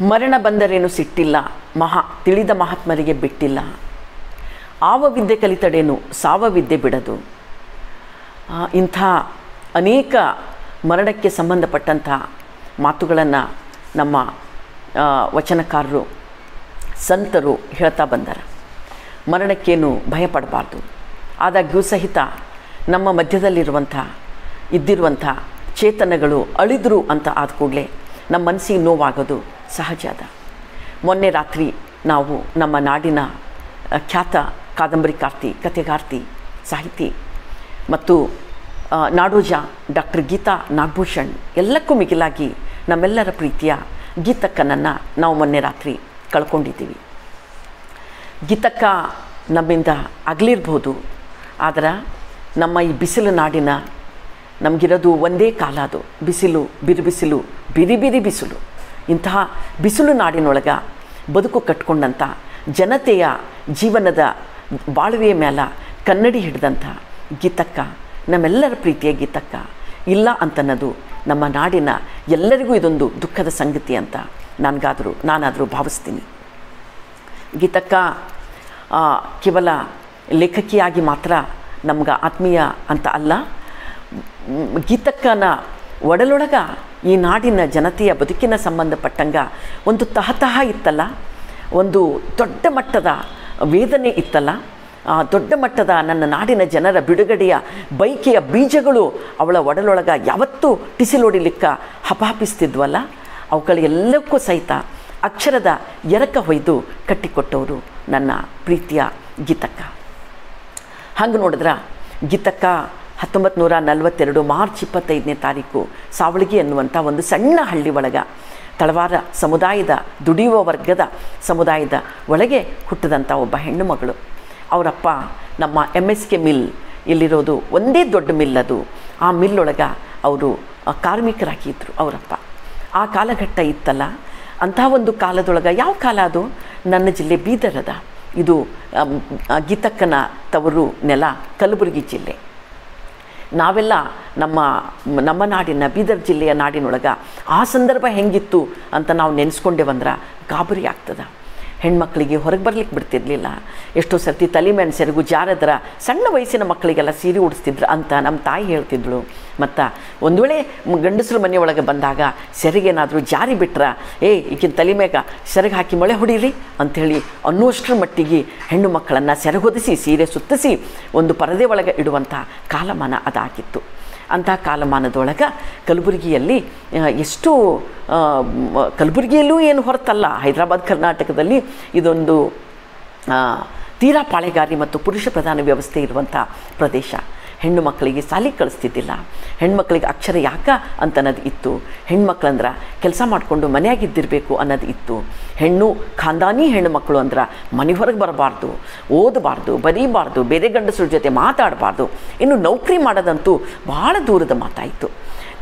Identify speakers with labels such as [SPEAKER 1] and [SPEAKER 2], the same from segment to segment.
[SPEAKER 1] ಮರಣ ಬಂದರೇನು ಸಿಟ್ಟಿಲ್ಲ, ಮಹಾ ತಿಳಿದ ಮಹಾತ್ಮರಿಗೆ ಬಿಟ್ಟಿಲ್ಲ. ಆವ ವಿದ್ಯೆ ಕಲಿತಡೇನು, ಸಾವ ವಿದ್ಯೆ ಬಿಡದು. ಇಂಥ ಅನೇಕ ಮರಣಕ್ಕೆ ಸಂಬಂಧಪಟ್ಟಂಥ ಮಾತುಗಳನ್ನು ನಮ್ಮ ವಚನಕಾರರು, ಸಂತರು ಹೇಳ್ತಾ ಬಂದಾರ. ಮರಣಕ್ಕೇನು ಭಯಪಡಬಾರ್ದು. ಆದಾಗ್ಯೂ ಸಹಿತ ನಮ್ಮ ಮಧ್ಯದಲ್ಲಿರುವಂಥ, ಇದ್ದಿರುವಂಥ ಚೇತನಗಳು ಅಳಿದ್ರು ಅಂತ ಆದ ಕೂಡಲೇ ನಮ್ಮ ಮನಸ್ಸಿಗೆ ನೋವಾಗೋದು ಸಹಜ ಅದ ಮೊನ್ನೆ ರಾತ್ರಿ ನಾವು ನಮ್ಮ ನಾಡಿನ ಖ್ಯಾತ ಕಾದಂಬರಿಕಾರ್ತಿ ಕಥೆಗಾರ್ತಿ, ಸಾಹಿತಿ ಮತ್ತು ನಾಡೋಜ ಡಾಕ್ಟರ್ ಗೀತಾ ನಾಗಭೂಷಣ್ ಎಲ್ಲಕ್ಕೂ ಮಿಗಿಲಾಗಿ ನಮ್ಮೆಲ್ಲರ ಪ್ರೀತಿಯ ಗೀತಕ್ಕನನ್ನು ನಾವು ಮೊನ್ನೆ ರಾತ್ರಿ ಕಳ್ಕೊಂಡಿದ್ದೀವಿ. ಗೀತಕ್ಕ ನಮ್ಮಿಂದ ಅಗಲಿರ್ಬೋದು, ಆದರೆ ನಮ್ಮ ಈ ಬಿಸಿಲು ನಾಡಿನ ನಮಗಿರೋದು ಒಂದೇ ಕಾಲ ಅದು. ಬಿಸಿಲು, ಬಿರುಬಿಸಿಲು ಬಿರಿ ಬಿರಿ ಬಿಸಿಲು. ಇಂತಹ ಬಿಸಿಲು ನಾಡಿನೊಳಗೆ ಬದುಕು ಕಟ್ಕೊಂಡಂಥ ಜನತೆಯ ಜೀವನದ ಬಾಳುವೆಯ ಮೇಲೆ ಕನ್ನಡಿ ಹಿಡಿದಂಥ ಗೀತಕ್ಕ, ನಮ್ಮೆಲ್ಲರ ಪ್ರೀತಿಯ ಗೀತಕ್ಕ, ಇಲ್ಲ ಅಂತನ್ನೋದು ನಮ್ಮ ನಾಡಿನ ಎಲ್ಲರಿಗೂ ಇದೊಂದು ದುಃಖದ ಸಂಗತಿ ಅಂತ ನನಗಾದರೂ, ನಾನಾದರೂ ಭಾವಿಸ್ತೀನಿ. ಗೀತಕ್ಕ ಕೇವಲ ಲೇಖಕಿಯಾಗಿ ಮಾತ್ರ ನಮ್ಗೆ ಆತ್ಮೀಯ ಅಂತ ಅಲ್ಲ ಗೀತಕ್ಕನ ಒಡಲೊಳಗ ಈ ನಾಡಿನ ಜನತೆಯ ಬದುಕಿನ ಸಂಬಂಧಪಟ್ಟಂಗ ಒಂದು ತಹತಹ ಇತ್ತಲ್ಲ, ಒಂದು ದೊಡ್ಡ ಮಟ್ಟದ ವೇದನೆ ಇತ್ತಲ್ಲ ದೊಡ್ಡ ಮಟ್ಟದ ನನ್ನ ನಾಡಿನ ಜನರ ಬಿಡುಗಡೆಯ ಬೈಕೆಯ ಬೀಜಗಳು ಅವಳ ಒಡಲೊಳಗ ಯಾವತ್ತೂ ಟಿಸಿಲೊಡಿಲಿಕ್ಕ ಹಪಾಪಿಸ್ತಿದ್ವಲ್ಲ ಅವುಗಳೆಲ್ಲಕ್ಕೂ ಸಹಿತ ಅಕ್ಷರದ ಎರಕ ಹೊಯ್ದು ಕಟ್ಟಿಕೊಟ್ಟವರು ನನ್ನ ಪ್ರೀತಿಯ ಗೀತಕ್ಕ. ಹಂಗೆ ನೋಡಿದ್ರೆ ಗೀತಕ್ಕ ಹತ್ತೊಂಬತ್ತು ನೂರ ನಲವತ್ತೆರಡು ಮಾರ್ಚ್ ಇಪ್ಪತ್ತೈದನೇ ತಾರೀಕು, ಸಾವಳಗಿ ಅನ್ನುವಂಥ ಒಂದು ಸಣ್ಣ ಹಳ್ಳಿ ಒಳಗ. ತಳವಾರ ಸಮುದಾಯದ, ದುಡಿಯುವ ವರ್ಗದ ಸಮುದಾಯದ ಒಳಗೆ ಹುಟ್ಟಿದಂಥ ಒಬ್ಬ ಹೆಣ್ಣು ಮಗಳು. ಅವರಪ್ಪ, ನಮ್ಮ ಎಂ ಎಸ್ ಕೆ ಮಿಲ್ ಇಲ್ಲಿರೋದು ಒಂದೇ ದೊಡ್ಡ ಮಿಲ್ ಅದು. ಆ ಮಿಲ್ಲೊಳಗೆ ಅವರು ಕಾರ್ಮಿಕರಾಗಿದ್ದರು ಅವರಪ್ಪ. ಆ ಕಾಲಘಟ್ಟ ಇತ್ತಲ್ಲ, ಅಂಥ ಒಂದು ಕಾಲದೊಳಗೆ ಯಾವ ಕಾಲ ಅದು? ನನ್ನ ಜಿಲ್ಲೆ ಬೀದರದ. ಇದು ಗೀತಕ್ಕನ ತವರು ನೆಲ ಕಲಬುರಗಿ ಜಿಲ್ಲೆ. ನಾವೆಲ್ಲ ನಮ್ಮ ನಮ್ಮ ನಾಡಿನ ಬೀದರ್ ಜಿಲ್ಲೆಯ ನಾಡಿನೊಳಗೆ ಆ ಸಂದರ್ಭ ಹೆಂಗಿತ್ತು ಅಂತ ನಾವು ನೆನೆಸ್ಕೊಂಡೇವಂದ್ರೆ ಗಾಬರಿ ಆಗ್ತದ. ಹೆಣ್ಮಕ್ಳಿಗೆ ಹೊರಗೆ ಬರ್ಲಿಕ್ಕೆ ಬಿಡ್ತಿರ್ಲಿಲ್ಲ. ಎಷ್ಟೋ ಸರ್ತಿ ತಲೆ ಮೆಣಸರಿಗೂ ಸೆರಗು ಜಾರದ್ರ ಸಣ್ಣ ವಯಸ್ಸಿನ ಮಕ್ಕಳಿಗೆಲ್ಲ ಸೀರೆ ಉಡಿಸ್ತಿದ್ರು ಅಂತ ನಮ್ಮ ತಾಯಿ ಹೇಳ್ತಿದ್ಳು. ಮತ್ತು ಒಂದು ವೇಳೆ ಗಂಡಸರು ಮನೆಯೊಳಗೆ ಬಂದಾಗ ಸೆರಗೇನಾದರೂ ಜಾರಿ ಬಿಟ್ರ, ಏ ಈಗಿನ ತಲೆ ಮೇಗ ಸೆರಗು ಹಾಕಿ ಮೊಳೆ ಹೊಡೀರಿ ಅಂಥೇಳಿ ಅನ್ನುವಷ್ಟರ ಮಟ್ಟಿಗೆ ಹೆಣ್ಣು ಮಕ್ಕಳನ್ನು ಸೆರಗೊದಿಸಿ, ಸೀರೆ ಸುತ್ತಿಸಿ ಒಂದು ಪರದೆ ಒಳಗೆ ಇಡುವಂಥ ಕಾಲಮಾನ ಅದಾಗಿತ್ತು. ಅಂಥ ಕಾಲಮಾನದೊಳಗೆ ಕಲಬುರಗಿಯಲ್ಲಿ ಎಷ್ಟು ಕಲಬುರಗಿಯಲ್ಲೂ ಏನು ಹೊರತಲ್ಲ, ಹೈದರಾಬಾದ್, ಕರ್ನಾಟಕದಲ್ಲಿ ಇದೊಂದು ತೀರಾ ಪಾಳೆಗಾರಿ ಮತ್ತು ಪುರುಷ ಪ್ರಧಾನ ವ್ಯವಸ್ಥೆ ಇರುವಂಥ ಪ್ರದೇಶ. ಹೆಣ್ಣು ಮಕ್ಕಳಿಗೆ ಸಾಲಿ ಕಳಿಸ್ತಿದ್ದಿಲ್ಲ. ಹೆಣ್ಮಕ್ಳಿಗೆ ಅಕ್ಷರ ಯಾಕ ಅಂತ ಅನ್ನೋದು ಇತ್ತು. ಹೆಣ್ಮಕ್ಳಂದ್ರೆ ಕೆಲಸ ಮಾಡಿಕೊಂಡು ಮನೆಯಾಗಿದ್ದಿರಬೇಕು ಅನ್ನೋದು ಇತ್ತು. ಹೆಣ್ಣು ಖಾನ್ದಾನಿ ಹೆಣ್ಣು ಮಕ್ಕಳು ಅಂದ್ರೆ ಮನೆ ಹೊರಗೆ ಬರಬಾರ್ದು, ಓದಬಾರ್ದು, ಬರೀಬಾರ್ದು, ಬೇರೆ ಗಂಡಸರ ಜೊತೆ ಮಾತಾಡಬಾರ್ದು. ಇನ್ನು ನೌಕರಿ ಮಾಡೋದಂತೂ ಭಾಳ ದೂರದ ಮಾತಾಯಿತು.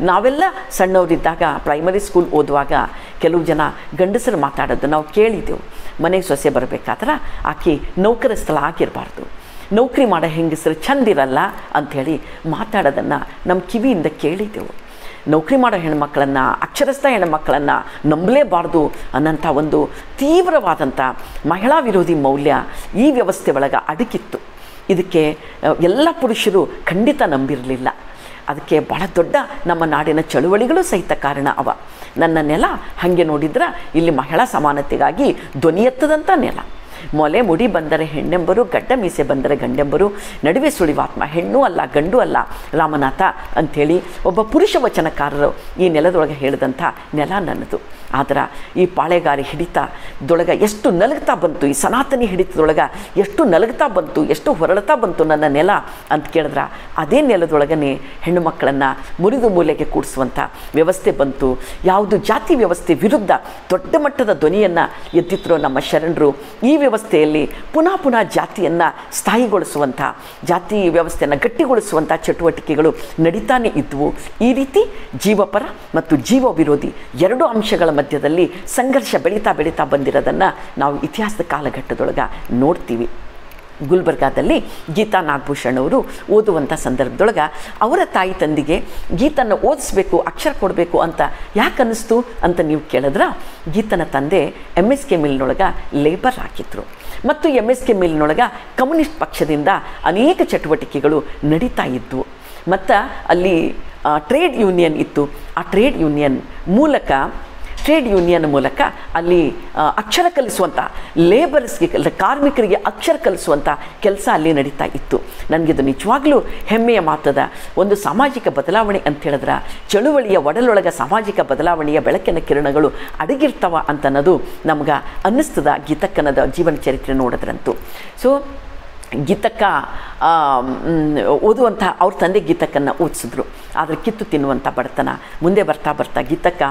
[SPEAKER 1] ನಾವೆಲ್ಲ ಸಣ್ಣವರಿದ್ದಾಗ ಪ್ರೈಮರಿ ಸ್ಕೂಲ್ ಓದುವಾಗ ಕೆಲವು ಜನ ಗಂಡಸರು ಮಾತಾಡೋದು ನಾವು ಕೇಳಿದ್ದೆವು. ಮನೆಗೆ ಸೊಸೆ ಬರಬೇಕಾದ್ರೆ ಆಕೆ ನೌಕರ ಸ್ಥಳ ಆಗಿರಬಾರ್ದು. ನೌಕರಿ ಮಾಡೋ ಹೆಂಗಸರು ಚಂದಿರಲ್ಲ ಅಂಥೇಳಿ ಮಾತಾಡೋದನ್ನು ನಮ್ಮ ಕಿವಿಯಿಂದ ಕೇಳಿದ್ದೆವು. ನೌಕರಿ ಮಾಡೋ ಹೆಣ್ಮಕ್ಳನ್ನು, ಅಕ್ಷರಸ್ಥ ಹೆಣ್ಮಕ್ಳನ್ನು ನಂಬಲೇಬಾರ್ದು ಅನ್ನೋಂಥ ಒಂದು ತೀವ್ರವಾದಂಥ ಮಹಿಳಾ ವಿರೋಧಿ ಮೌಲ್ಯ ಈ ವ್ಯವಸ್ಥೆ ಒಳಗೆ ಅಡಗಿತ್ತು. ಇದಕ್ಕೆ ಎಲ್ಲ ಪುರುಷರು ಖಂಡಿತ ನಂಬಿರಲಿಲ್ಲ. ಅದಕ್ಕೆ ಭಾಳ ದೊಡ್ಡ ನಮ್ಮ ನಾಡಿನ ಚಳುವಳಿಗಳು ಸಹಿತ ಕಾರಣ ಅವ. ನನ್ನ ನೆಲ ಹಾಗೆ ನೋಡಿದ್ರೆ ಇಲ್ಲಿ ಮಹಿಳಾ ಸಮಾನತೆಗಾಗಿ ಧ್ವನಿ ಎತ್ತದಂಥ ನೆಲ. ಮೊಲೆ ಮುಡಿ ಬಂದರೆ ಹೆಣ್ಣೆಂಬರು, ಗಡ್ಡ ಮೀಸೆ ಬಂದರೆ ಗಂಡೆಂಬರು, ನಡುವೆ ಸುಳಿವಾತ್ಮ ಹೆಣ್ಣು ಅಲ್ಲ, ಗಂಡು ಅಲ್ಲ. ರಾಮನಾಥ, ಅಂಥೇಳಿ ಒಬ್ಬ ಪುರುಷ ವಚನಕಾರರು ಈ ನೆಲದೊಳಗೆ ಹೇಳಿದಂಥ ನೆಲ ನನ್ನದು. ಆದ್ರೆ ಈ ಪಾಳೆಗಾರಿ ಹಿಡಿತದೊಳಗೆ ಎಷ್ಟು ನಲಗ್ತಾ ಬಂತು, ಈ ಸನಾತನಿ ಹಿಡಿತದೊಳಗೆ ಎಷ್ಟು ನಲಗ್ತಾ ಬಂತು, ಎಷ್ಟು ಹೊರಳ್ತಾ ಬಂತು ನನ್ನ ನೆಲ ಅಂತ ಕೇಳಿದ್ರೆ. ಅದೇ ನೆಲದೊಳಗನೆ ಹೆಣ್ಣು ಮಕ್ಕಳನ್ನು ಮುರಿದು ಮೂಲೆಗೆ ಕೂಡಿಸುವಂಥ ವ್ಯವಸ್ಥೆ ಬಂತು. ಯಾವುದು ಜಾತಿ ವ್ಯವಸ್ಥೆ ವಿರುದ್ಧ ದೊಡ್ಡ ಮಟ್ಟದ ಧ್ವನಿಯನ್ನು ಎತ್ತಿದ್ರು ನಮ್ಮ ಶರಣರು, ಈ ವ್ಯವಸ್ಥೆಯಲ್ಲಿ ಪುನಃ ಪುನಃ ಜಾತಿಯನ್ನು ಸ್ಥಾಯಿಗೊಳಿಸುವಂಥ ಜಾತಿ ವ್ಯವಸ್ಥೆಯನ್ನು ಗಟ್ಟಿಗೊಳಿಸುವಂಥ ಚಟುವಟಿಕೆಗಳು ನಡೀತಾನೆ ಇದ್ವು. ಈ ರೀತಿ ಜೀವಪರ ಮತ್ತು ಜೀವ ವಿರೋಧಿ ಎರಡು ಅಂಶಗಳ ಮಧ್ಯದಲ್ಲಿ ಸಂಘರ್ಷ ಬೆಳೀತಾ ಬೆಳೀತಾ ಬಂದಿರೋದನ್ನು ನಾವು ಇತಿಹಾಸದ ಕಾಲಘಟ್ಟದೊಳಗೆ ನೋಡ್ತೀವಿ. ಗುಲ್ಬರ್ಗಾದಲ್ಲಿ ಗೀತಾ ನಾಗಭೂಷಣ್ ಅವರು ಓದುವಂಥ ಸಂದರ್ಭದೊಳಗೆ ಅವರ ತಾಯಿ ತಂದೆಗೆ ಗೀತನ ಓದಿಸ್ಬೇಕು, ಅಕ್ಷರ ಕೊಡಬೇಕು ಅಂತ ಯಾಕೆ ಅನ್ನಿಸ್ತು ಅಂತ ನೀವು ಕೇಳಿದ್ರೆ? ಗೀತನ ತಂದೆ ಎಂ ಎಸ್ ಕೆ ಮಿಲ್ನೊಳಗೆ ಲೇಬರ್ ಹಾಕಿದ್ರು ಮತ್ತು ಎಂ ಎಸ್ ಕೆ ಮಿಲ್ನೊಳಗೆ ಕಮ್ಯುನಿಸ್ಟ್ ಪಕ್ಷದಿಂದ ಅನೇಕ ಚಟುವಟಿಕೆಗಳು ನಡೀತಾ ಇದ್ದವು ಮತ್ತು ಅಲ್ಲಿ ಟ್ರೇಡ್ ಯೂನಿಯನ್ ಇತ್ತು. ಆ ಟ್ರೇಡ್ ಯೂನಿಯನ್ ಮೂಲಕ ಟ್ರೇಡ್ ಯೂನಿಯನ್ ಮೂಲಕ ಅಲ್ಲಿ ಅಕ್ಷರ ಕಲಿಸುವಂಥ ಲೇಬರ್ಸ್ಗೆ ಕಾರ್ಮಿಕರಿಗೆ ಅಕ್ಷರ ಕಲಿಸುವಂಥ ಕೆಲಸ ಅಲ್ಲಿ ನಡೀತಾ ಇತ್ತು. ನನಗಿದು ನಿಜವಾಗ್ಲೂ ಹೆಮ್ಮೆಯ ಮಾತದ ಒಂದು ಸಾಮಾಜಿಕ ಬದಲಾವಣೆ ಅಂತ ಹೇಳಿದ್ರೆ, ಚಳುವಳಿಯ ಒಡಲೊಳಗ ಸಾಮಾಜಿಕ ಬದಲಾವಣೆಯ ಬೆಳಕಿನ ಕಿರಣಗಳು ಅಡಗಿರ್ತಾವ ಅಂತನ್ನೋದು ನಮ್ಗೆ ಅನ್ನಿಸ್ತದ ಗೀತಕ್ಕನದ ಜೀವನ ಚರಿತ್ರೆ ನೋಡಿದ್ರಂತೂ. ಸೊ ಗೀತಕ್ಕ ಓದುವಂಥ ಅವ್ರ ತಂದೆ ಗೀತಕ್ಕನ್ನು ಓದಿಸಿದ್ರು. ಆದರೆ ಕಿತ್ತು ತಿನ್ನುವಂಥ ಬಡತನ. ಮುಂದೆ ಬರ್ತಾ ಬರ್ತಾ ಗೀತಕ್ಕ